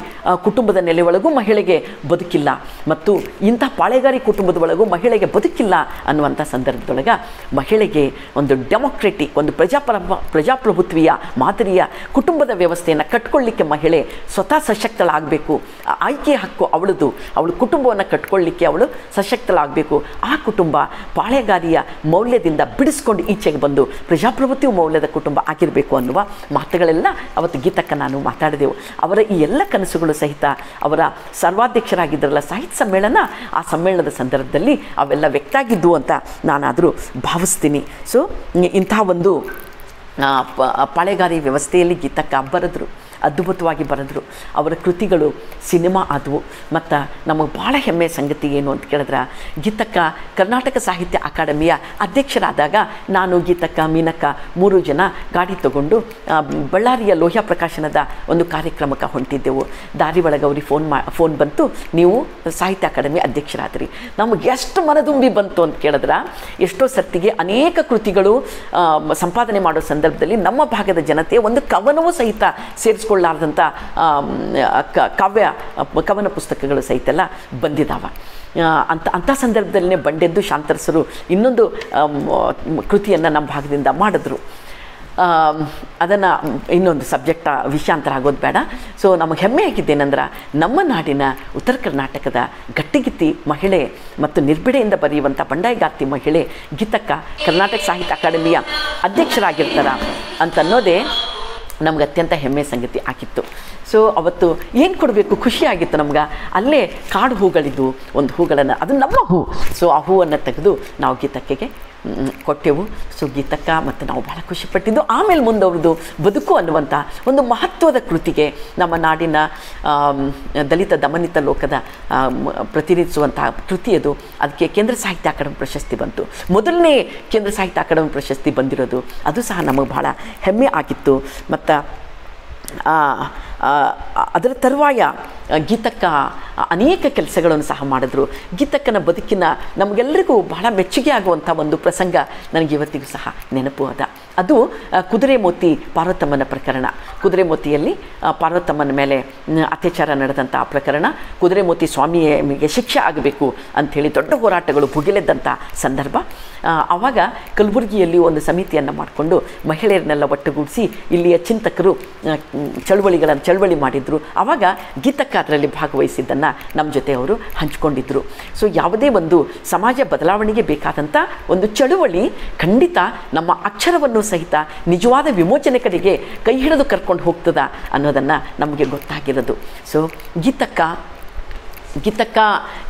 [SPEAKER 1] ಕುಟುಂಬದ ನೆಲೆ ಒಳಗೂ ಮಹಿಳೆಗೆ ಬದುಕಿಲ್ಲ ಮತ್ತು ಇಂಥ ಪಾಳೆಗಾರಿ ಕುಟುಂಬದ ಒಳಗೂ ಮಹಿಳೆಗೆ ಬದುಕಿಲ್ಲ ಅನ್ನುವಂಥ ಸಂದರ್ಭದೊಳಗೆ ಮಹಿಳೆಗೆ ಒಂದು ಡೆಮೊಕ್ರೆಟಿಕ್ ಒಂದು ಪ್ರಜಾಪ್ರಭ, ಪ್ರಜಾಪ್ರಭುತ್ವೀಯ ಮಾದರಿಯ ಕುಟುಂಬದ ವ್ಯವಸ್ಥೆಯನ್ನು ಕಟ್ಕೊಳ್ಳಿಕ್ಕೆ ಮಹಿಳೆ ಸ್ವತಃ ಸಶಕ್ತಳಾಗಬೇಕು. ಆಯ್ಕೆ ಹಕ್ಕು ಅವಳದು. ಅವಳು ಕುಟುಂಬವನ್ನು ಕಟ್ಕೊಳ್ಳಿಕ್ಕೆ ಅವಳು ಸಶಕ್ತಳಾಗಬೇಕು. ಆ ಕುಟುಂಬ ಪಾಳೆಗಾದಿಯ ಮೌಲ್ಯದಿಂದ ಬಿಡಿಸ್ಕೊಂಡು ಈಚೆಗೆ ಬಂದು ಪ್ರಜಾಪ್ರಭುತ್ವ ಮೌಲ್ಯದ ಕುಟುಂಬ ಆಗಿರಬೇಕು ಅನ್ನುವ ಮಾತುಗಳೆಲ್ಲ ಅವತ್ತು ಗೀತಕ್ಕ ನಾನು ಮಾತಾಡಿದೆವು. ಅವರ ಈ ಎಲ್ಲ ಕನಸುಗಳು ಸಹಿತ ಅವರ ಸರ್ವಾಧ್ಯಕ್ಷರಾಗಿದ್ದರಲ್ಲ ಸಾಹಿತ್ಯ ಸಮ್ಮೇಳನ, ಆ ಸಮ್ಮೇಳನದ ಸಂದರ್ಭದಲ್ಲಿ ಅವೆಲ್ಲ ವ್ಯಕ್ತ ಆಗಿದ್ದು ಅಂತ ನಾನಾದರೂ ಭಾವಿಸ್ತೀನಿ. ಸೊ ಇಂಥ ಒಂದು ಪಾಳೆಗಾರಿ ವ್ಯವಸ್ಥೆಯಲ್ಲಿ ಗೀತಕ್ಕ ಬರೆದ್ರು. ಅದ್ಭುತವಾಗಿ ಬರೆದ್ರು. ಅವರ ಕೃತಿಗಳು ಸಿನಿಮಾ ಆದವು. ಮತ್ತು ನಮಗೆ ಭಾಳ ಹೆಮ್ಮೆ ಸಂಗತಿ ಏನು ಅಂತ ಕೇಳಿದ್ರೆ, ಗೀತಕ್ಕ, ಕರ್ನಾಟಕ ಸಾಹಿತ್ಯ ಅಕಾಡೆಮಿಯ ಅಧ್ಯಕ್ಷರಾದಾಗ ನಾನು ಗೀತಕ್ಕ, ಮೀನಕ್ಕ ಮೂರು ಜನ ಗಾಡಿ ತಗೊಂಡು ಬಳ್ಳಾರಿಯ ಲೋಹ್ಯ ಪ್ರಕಾಶನದ ಒಂದು ಕಾರ್ಯಕ್ರಮಕ್ಕೆ ಹೊಂಟಿದ್ದೆವು. ದಾರಿ ಒಳಗೆ ಅವ್ರಿಗೆ ಫೋನ್ ಮಾ, ಫೋನ್ ಬಂತು, ನೀವು ಸಾಹಿತ್ಯ ಅಕಾಡೆಮಿ ಅಧ್ಯಕ್ಷರಾದ್ರಿ. ನಮಗೆ ಎಷ್ಟು ಮನದುಂಬಿ ಬಂತು ಅಂತ ಕೇಳಿದ್ರೆ, ಎಷ್ಟೋ ಸರ್ತಿಗೆ ಅನೇಕ ಕೃತಿಗಳು ಸಂಪಾದನೆ ಮಾಡೋ ಸಂದರ್ಭದಲ್ಲಿ ನಮ್ಮ ಭಾಗದ ಜನತೆ ಒಂದು ಕವನವೂ ಸಹಿತ ಸೇರಿಸ್ಕೊಳ್ಳಾರ್ದಂಥ ಕ- ಕಾವ್ಯ ಕವನ ಪುಸ್ತಕಗಳು ಸಹಿತ ಎಲ್ಲ ಬಂದಿದ್ದಾವೆ ಅಂತ ಅಂಥ ಸಂದರ್ಭದಲ್ಲೇ ಬಂಡೆದ್ದು ಶಾಂತರಸರು ಇನ್ನೊಂದು ಕೃತಿಯನ್ನು ನಮ್ಮ ಭಾಗದಿಂದ ಮಾಡಿದ್ರು. ಅದನ್ನು, ಇನ್ನೊಂದು ಸಬ್ಜೆಕ್ಟ ವಿಷಯಾಂತರ ಆಗೋದು ಬೇಡ. ಸೊ, ನಮಗೆ ಹೆಮ್ಮೆ ಆಗಿದ್ದೇನೆಂದ್ರೆ, ನಮ್ಮ ನಾಡಿನ ಉತ್ತರ ಕರ್ನಾಟಕದ ಗಟ್ಟಿಗಿತ್ತಿ ಮಹಿಳೆ ಮತ್ತು ನಿರ್ಬಿಡೆಯಿಂದ ಬರೆಯುವಂಥ ಬಂಡಾಯಗಾತಿ ಮಹಿಳೆ ಗೀತಕ್ಕ ಕರ್ನಾಟಕ ಸಾಹಿತ್ಯ ಅಕಾಡೆಮಿಯ ಅಧ್ಯಕ್ಷರಾಗಿರ್ತಾರ ಅಂತನ್ನೋದೇ ನಮ್ಗೆ ಅತ್ಯಂತ ಹೆಮ್ಮೆ ಸಂಗತಿ ಆಗಿತ್ತು. ಸೊ ಅವತ್ತು ಏನು ಕೊಡಬೇಕು? ಖುಷಿಯಾಗಿತ್ತು ನಮ್ಗೆ. ಅಲ್ಲೇ ಕಾಡು ಹೂಗಳಿದ್ದು, ಒಂದು ಹೂಗಳನ್ನು, ಅದು ನಮ್ಮ ಹೂ. ಸೊ ಆ ಹೂವನ್ನು ತೆಗೆದು ನಾವು ಗೀತಕ್ಕೆಗೆ ಕೊಟ್ಟೆವು. ಸೊ ಗೀತಕ್ಕ ಮತ್ತು ನಾವು ಭಾಳ ಖುಷಿಪಟ್ಟಿದ್ದು. ಆಮೇಲೆ ಮುಂದವ್ರದ್ದು ಬದುಕು ಅನ್ನುವಂಥ ಒಂದು ಮಹತ್ವದ ಕೃತಿಗೆ ನಮ್ಮ ನಾಡಿನ ದಲಿತ ದಮನಿತ ಲೋಕದ ಪ್ರತಿನಿಧಿಸುವಂತಹ ಪ್ರತಿನಿಧಿಸುವಂಥ ಕೃತಿ ಅದು. ಅದಕ್ಕೆ ಕೇಂದ್ರ ಸಾಹಿತ್ಯ ಅಕಾಡೆಮಿ ಪ್ರಶಸ್ತಿ ಬಂತು. ಮೊದಲನೇ ಕೇಂದ್ರ ಸಾಹಿತ್ಯ ಅಕಾಡೆಮಿ ಪ್ರಶಸ್ತಿ ಬಂದಿರೋದು. ಅದು ಸಹ ನಮಗೆ ಭಾಳ ಹೆಮ್ಮೆ ಆಗಿತ್ತು. ಮತ್ತು ಅದರ ತರುವಾಯ ಗೀತಕ್ಕ ಅನೇಕ ಕೆಲಸಗಳನ್ನು ಸಹ ಮಾಡಿದ್ರು. ಗೀತಕ್ಕನ ಬದುಕಿನ ನಮಗೆಲ್ಲರಿಗೂ ಬಹಳ ಮೆಚ್ಚುಗೆ ಆಗುವಂಥ ಒಂದು ಪ್ರಸಂಗ ನನಗೆ ಇವತ್ತಿಗೂ ಸಹ ನೆನಪು ಅದ. ಅದು ಕುದುರೆ ಮೋತಿ ಪಾರ್ವತಮ್ಮನ ಪ್ರಕರಣ. ಕುದುರೆ ಮೋತಿಯಲ್ಲಿ ಪಾರ್ವತಮ್ಮನ ಮೇಲೆ ಅತ್ಯಾಚಾರ ನಡೆದಂಥ ಪ್ರಕರಣ. ಕುದುರೆಮೋತಿ ಸ್ವಾಮಿಗೆ ಶಿಕ್ಷೆ ಆಗಬೇಕು ಅಂಥೇಳಿ ದೊಡ್ಡ ಹೋರಾಟಗಳು ಭುಗಿಲೆದ್ದಂಥ ಸಂದರ್ಭ. ಆವಾಗ ಕಲಬುರಗಿಯಲ್ಲಿ ಒಂದು ಸಮಿತಿಯನ್ನು ಮಾಡಿಕೊಂಡು ಮಹಿಳೆಯರನ್ನೆಲ್ಲ ಒಟ್ಟುಗೂಡಿಸಿ ಇಲ್ಲಿಯ ಚಿಂತಕರು ಆ, ಚಳುವಳಿಗಳನ್ನು ಚಳುವಳಿ ಮಾಡಿದರು. ಆವಾಗ ಗೀತಕ್ಕ ಅದರಲ್ಲಿ ಭಾಗವಹಿಸಿದ್ದನ್ನು ನಮ್ಮ ಜೊತೆ ಅವರು ಹಂಚಿಕೊಂಡಿದ್ದರು ಸೊ ಯಾವುದೇ ಒಂದು ಸಮಾಜ ಬದಲಾವಣೆಗೆ ಬೇಕಾದಂಥ ಒಂದು ಚಳುವಳಿ ಖಂಡಿತ ನಮ್ಮ ಅಕ್ಷರವನ್ನು ಸಹಿತ ನಿಜವಾದ ವಿಮೋಚನೆ ಕಡೆಗೆ ಕೈ ಹಿಡಿದು ಕರ್ಕೊಂಡು ಹೋಗ್ತದ ಅನ್ನೋದನ್ನು ನಮಗೆ ಗೊತ್ತಾಗಿರೋದು. ಸೊ ಗೀತಕ್ಕ ಗೀತಕ್ಕ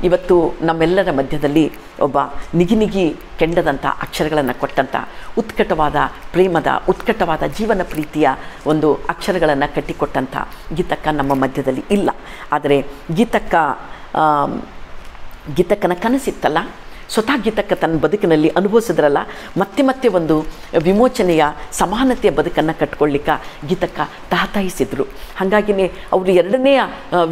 [SPEAKER 1] ಇವತ್ತು ನಮ್ಮೆಲ್ಲರ ಮಧ್ಯದಲ್ಲಿ ಒಬ್ಬ ನಿಗಿ ನಿಗಿ ಕೆಂಡದಂಥ ಅಕ್ಷರಗಳನ್ನು ಕೊಟ್ಟಂಥ ಉತ್ಕಟವಾದ ಪ್ರೇಮದ, ಉತ್ಕಟವಾದ ಜೀವನ ಪ್ರೀತಿಯ ಒಂದು ಅಕ್ಷರಗಳನ್ನು ಕಟ್ಟಿಕೊಟ್ಟಂಥ ಗೀತಕ್ಕ ನಮ್ಮ ಮಧ್ಯದಲ್ಲಿ ಇಲ್ಲ. ಆದರೆ ಗೀತಕ್ಕ ಗೀತಕ್ಕನ ಕನಸಿತ್ತಲ್ಲ? ಸ್ವತಃ ಗೀತಕ್ಕ ತನ್ನ ಬದುಕಿನಲ್ಲಿ ಅನುಭವಿಸಿದ್ರಲ್ಲ, ಮತ್ತೆ ಮತ್ತೆ ಒಂದು ವಿಮೋಚನೆಯ ಸಮಾನತೆಯ ಬದುಕನ್ನು ಕಟ್ಕೊಳ್ಳಿಕ್ಕೆ ಗೀತಕ್ಕ ತಹತಾಯಿಸಿದ್ರು ಹಾಗಾಗಿನೇ ಅವರು ಎರಡನೆಯ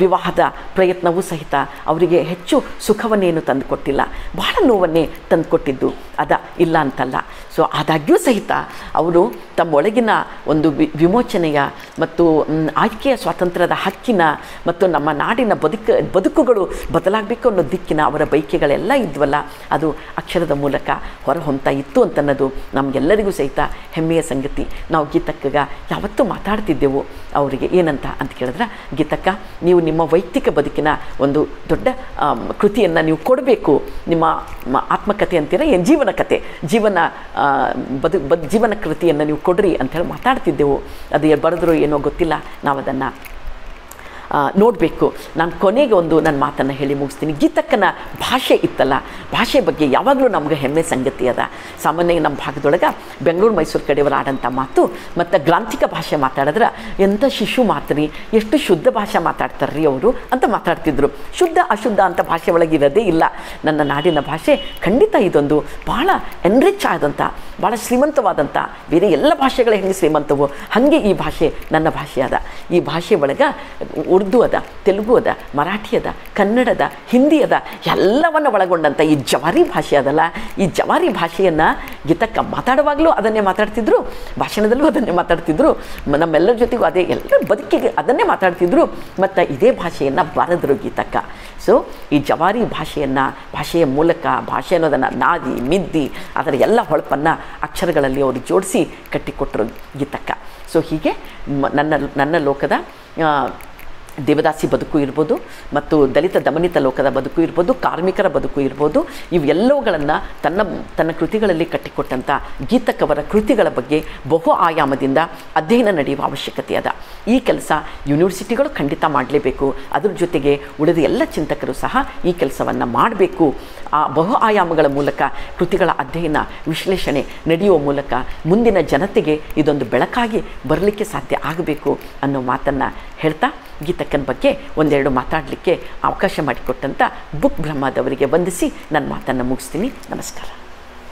[SPEAKER 1] ವಿವಾಹದ ಪ್ರಯತ್ನವೂ ಸಹಿತ ಅವರಿಗೆ ಹೆಚ್ಚು ಸುಖವನ್ನೇನು ತಂದುಕೊಟ್ಟಿಲ್ಲ. ಬಹಳ ನೋವನ್ನೇ ತಂದುಕೊಟ್ಟಿದ್ದು. ಅದ ಇಲ್ಲ ಅಂತಲ್ಲ. ಸೊ ಆದಾಗ್ಯೂ ಸಹಿತ ಅವರು ತಮ್ಮೊಳಗಿನ ಒಂದು ವಿಮೋಚನೆಯ ಮತ್ತು ಆಯ್ಕೆಯ ಸ್ವಾತಂತ್ರ್ಯದ ಹಕ್ಕಿನ ಮತ್ತು ನಮ್ಮ ನಾಡಿನ ಬದುಕು, ಬದುಕುಗಳು ಬದಲಾಗಬೇಕು ಅನ್ನೋ ದಿಕ್ಕಿನ ಅವರ ಬೈಕೆಗಳೆಲ್ಲ ಇದ್ವಲ್ಲ, ಅದು ಅಕ್ಷರದ ಮೂಲಕ ಹೊರಹೊಮ್ತಾ ಇತ್ತು ಅಂತನ್ನೋದು ನಮಗೆಲ್ಲರಿಗೂ ಸಹಿತ ಹೆಮ್ಮೆಯ ಸಂಗತಿ. ನಾವು ಗೀತಕ್ಕಗ ಯಾವತ್ತೂ ಮಾತಾಡ್ತಿದ್ದೆವು. ಅವರಿಗೆ ಏನಂತ ಅಂತ ಕೇಳಿದ್ರೆ, ಗೀತಕ್ಕ, ನೀವು ನಿಮ್ಮ ವೈಯಕ್ತಿಕ ಬದುಕಿನ ಒಂದು ದೊಡ್ಡ ಕೃತಿಯನ್ನು ನೀವು ಕೊಡಬೇಕು. ನಿಮ್ಮ ಆತ್ಮಕಥೆ ಅಂತೀರ ಏನು ಜೀವನ ಕಥೆ? ಜೀವನ ಬದು, ಬದ್, ಜೀವನ ಕೃತಿಯನ್ನು ನೀವು ಕೊಡ್ರಿ ಅಂಥೇಳಿ ಮಾತಾಡ್ತಿದ್ದೆವು. ಅದು ಬರೆದ್ರು ಏನೋ ಗೊತ್ತಿಲ್ಲ ನಾವು ಅದನ್ನು ನೋಡಬೇಕು. ನಾನು ಕೊನೆಗೆ ಒಂದು ನನ್ನ ಮಾತನ್ನು ಹೇಳಿ ಮುಗಿಸ್ತೀನಿ. ಗೀತಕ್ಕನ ಭಾಷೆ ಇತ್ತಲ್ಲ, ಭಾಷೆ ಬಗ್ಗೆ ಯಾವಾಗಲೂ ನಮ್ಗೆ ಹೆಮ್ಮೆ ಸಂಗತಿ ಅದ. ಸಾಮಾನ್ಯ ನಮ್ಮ ಭಾಗದೊಳಗೆ ಬೆಂಗಳೂರು, ಮೈಸೂರು ಕಡೆಯವರು ಆಡಂಥ ಮಾತು, ಮತ್ತು ಗ್ರಾಂಥಿಕ ಭಾಷೆ ಮಾತಾಡಿದ್ರೆ ಎಂಥ ಶಿಶು ಮಾತ್ರಿ, ಎಷ್ಟು ಶುದ್ಧ ಭಾಷೆ ಮಾತಾಡ್ತಾರ್ರಿ ಅವರು ಅಂತ ಮಾತಾಡ್ತಿದ್ರು. ಶುದ್ಧ, ಅಶುದ್ಧ ಅಂತ ಭಾಷೆ ಒಳಗೆ ಇರೋದೇ ಇಲ್ಲ. ನನ್ನ ನಾಡಿನ ಭಾಷೆ ಖಂಡಿತ ಇದೊಂದು ಭಾಳ ಎನ್ರಿಚ್ ಆದಂಥ ಭಾಳ ಶ್ರೀಮಂತವಾದಂಥ ಬೇರೆ ಎಲ್ಲ ಭಾಷೆಗಳ ಹೆಂಗೆ ಶ್ರೀಮಂತವೋ, ಹಾಗೆ ಈ ಭಾಷೆ ನನ್ನ ಭಾಷೆ ಅದ. ಈ ಭಾಷೆ ಒಳಗೆ ಉರ್ದು ಅದ, ತೆಲುಗು ಅದ, ಮರಾಠಿ ಅದ ಕನ್ನಡದ ಹಿಂದಿ ಅದ, ಎಲ್ಲವನ್ನು ಒಳಗೊಂಡಂಥ ಈ ಜವಾರಿ ಭಾಷೆ ಅದಲ್ಲ. ಈ ಜವಾರಿ ಭಾಷೆಯನ್ನು ಗೀತಕ್ಕ ಮಾತಾಡುವಾಗಲೂ ಅದನ್ನೇ ಮಾತಾಡ್ತಿದ್ರು, ಭಾಷಣದಲ್ಲೂ ಅದನ್ನೇ ಮಾತಾಡ್ತಿದ್ರು ನಮ್ಮೆಲ್ಲರ ಜೊತೆಗೂ ಅದೇ ಎಲ್ಲರ ಬದುಕಿಗೆ ಅದನ್ನೇ ಮಾತಾಡ್ತಿದ್ರು, ಮತ್ತು ಇದೇ ಭಾಷೆಯನ್ನು ಬರೆದ್ರು ಗೀತಕ್ಕ. ಸೊ ಈ ಜವಾರಿ ಭಾಷೆಯನ್ನು, ಭಾಷೆಯ ಮೂಲಕ, ಭಾಷೆ ಅನ್ನೋದನ್ನು ನಾದಿ, ಮಿದ್ದಿ, ಅದರ ಎಲ್ಲ ಹೊಳಪನ್ನು ಅಕ್ಷರಗಳಲ್ಲಿ ಅವರು ಜೋಡಿಸಿ ಕಟ್ಟಿಕೊಟ್ಟರು ಗೀತಕ್ಕ. ಸೊ ಹೀಗೆ ನನ್ನ ನನ್ನ ಲೋಕದ ದೇವದಾಸಿ ಬದುಕು ಇರ್ಬೋದು ಮತ್ತು ದಲಿತ ದಮನಿತ ಲೋಕದ ಬದುಕು ಇರ್ಬೋದು, ಕಾರ್ಮಿಕರ ಬದುಕು ಇರ್ಬೋದು, ಇವೆಲ್ಲವುಗಳನ್ನು ತನ್ನ ತನ್ನ ಕೃತಿಗಳಲ್ಲಿ ಕಟ್ಟಿಕೊಟ್ಟಂಥ ಗೀತಕವರ ಕೃತಿಗಳ ಬಗ್ಗೆ ಬಹು ಆಯಾಮದಿಂದ ಅಧ್ಯಯನ ನಡೆಯುವ ಅವಶ್ಯಕತೆ ಅದ. ಈ ಕೆಲಸ ಯೂನಿವರ್ಸಿಟಿಗಳು ಖಂಡಿತ ಮಾಡಲೇಬೇಕು. ಅದ್ರ ಜೊತೆಗೆ ಉಳಿದ ಎಲ್ಲ ಚಿಂತಕರು ಸಹ ಈ ಕೆಲಸವನ್ನು ಮಾಡಬೇಕು. ಆ ಬಹು ಆಯಾಮಗಳ ಮೂಲಕ ಕೃತಿಗಳ ಅಧ್ಯಯನ, ವಿಶ್ಲೇಷಣೆ ನಡೆಯುವ ಮೂಲಕ ಮುಂದಿನ ಜನತೆಗೆ ಇದೊಂದು ಬೆಳಕಾಗಿ ಬರಲಿಕ್ಕೆ ಸಾಧ್ಯ ಆಗಬೇಕು ಅನ್ನೋ ಮಾತನ್ನು ಹೇಳ್ತಾ ಗೀತಕ್ಕನ ಬಗ್ಗೆ ಒಂದೆರಡು ಮಾತಾಡಲಿಕ್ಕೆ ಅವಕಾಶ ಮಾಡಿಕೊಟ್ಟಂಥ ಬುಕ್ ಬ್ರಹ್ಮದವರಿಗೆ ವಂದಿಸಿ ನನ್ನ ಮಾತನ್ನು ಮುಗಿಸ್ತೀನಿ. ನಮಸ್ಕಾರ.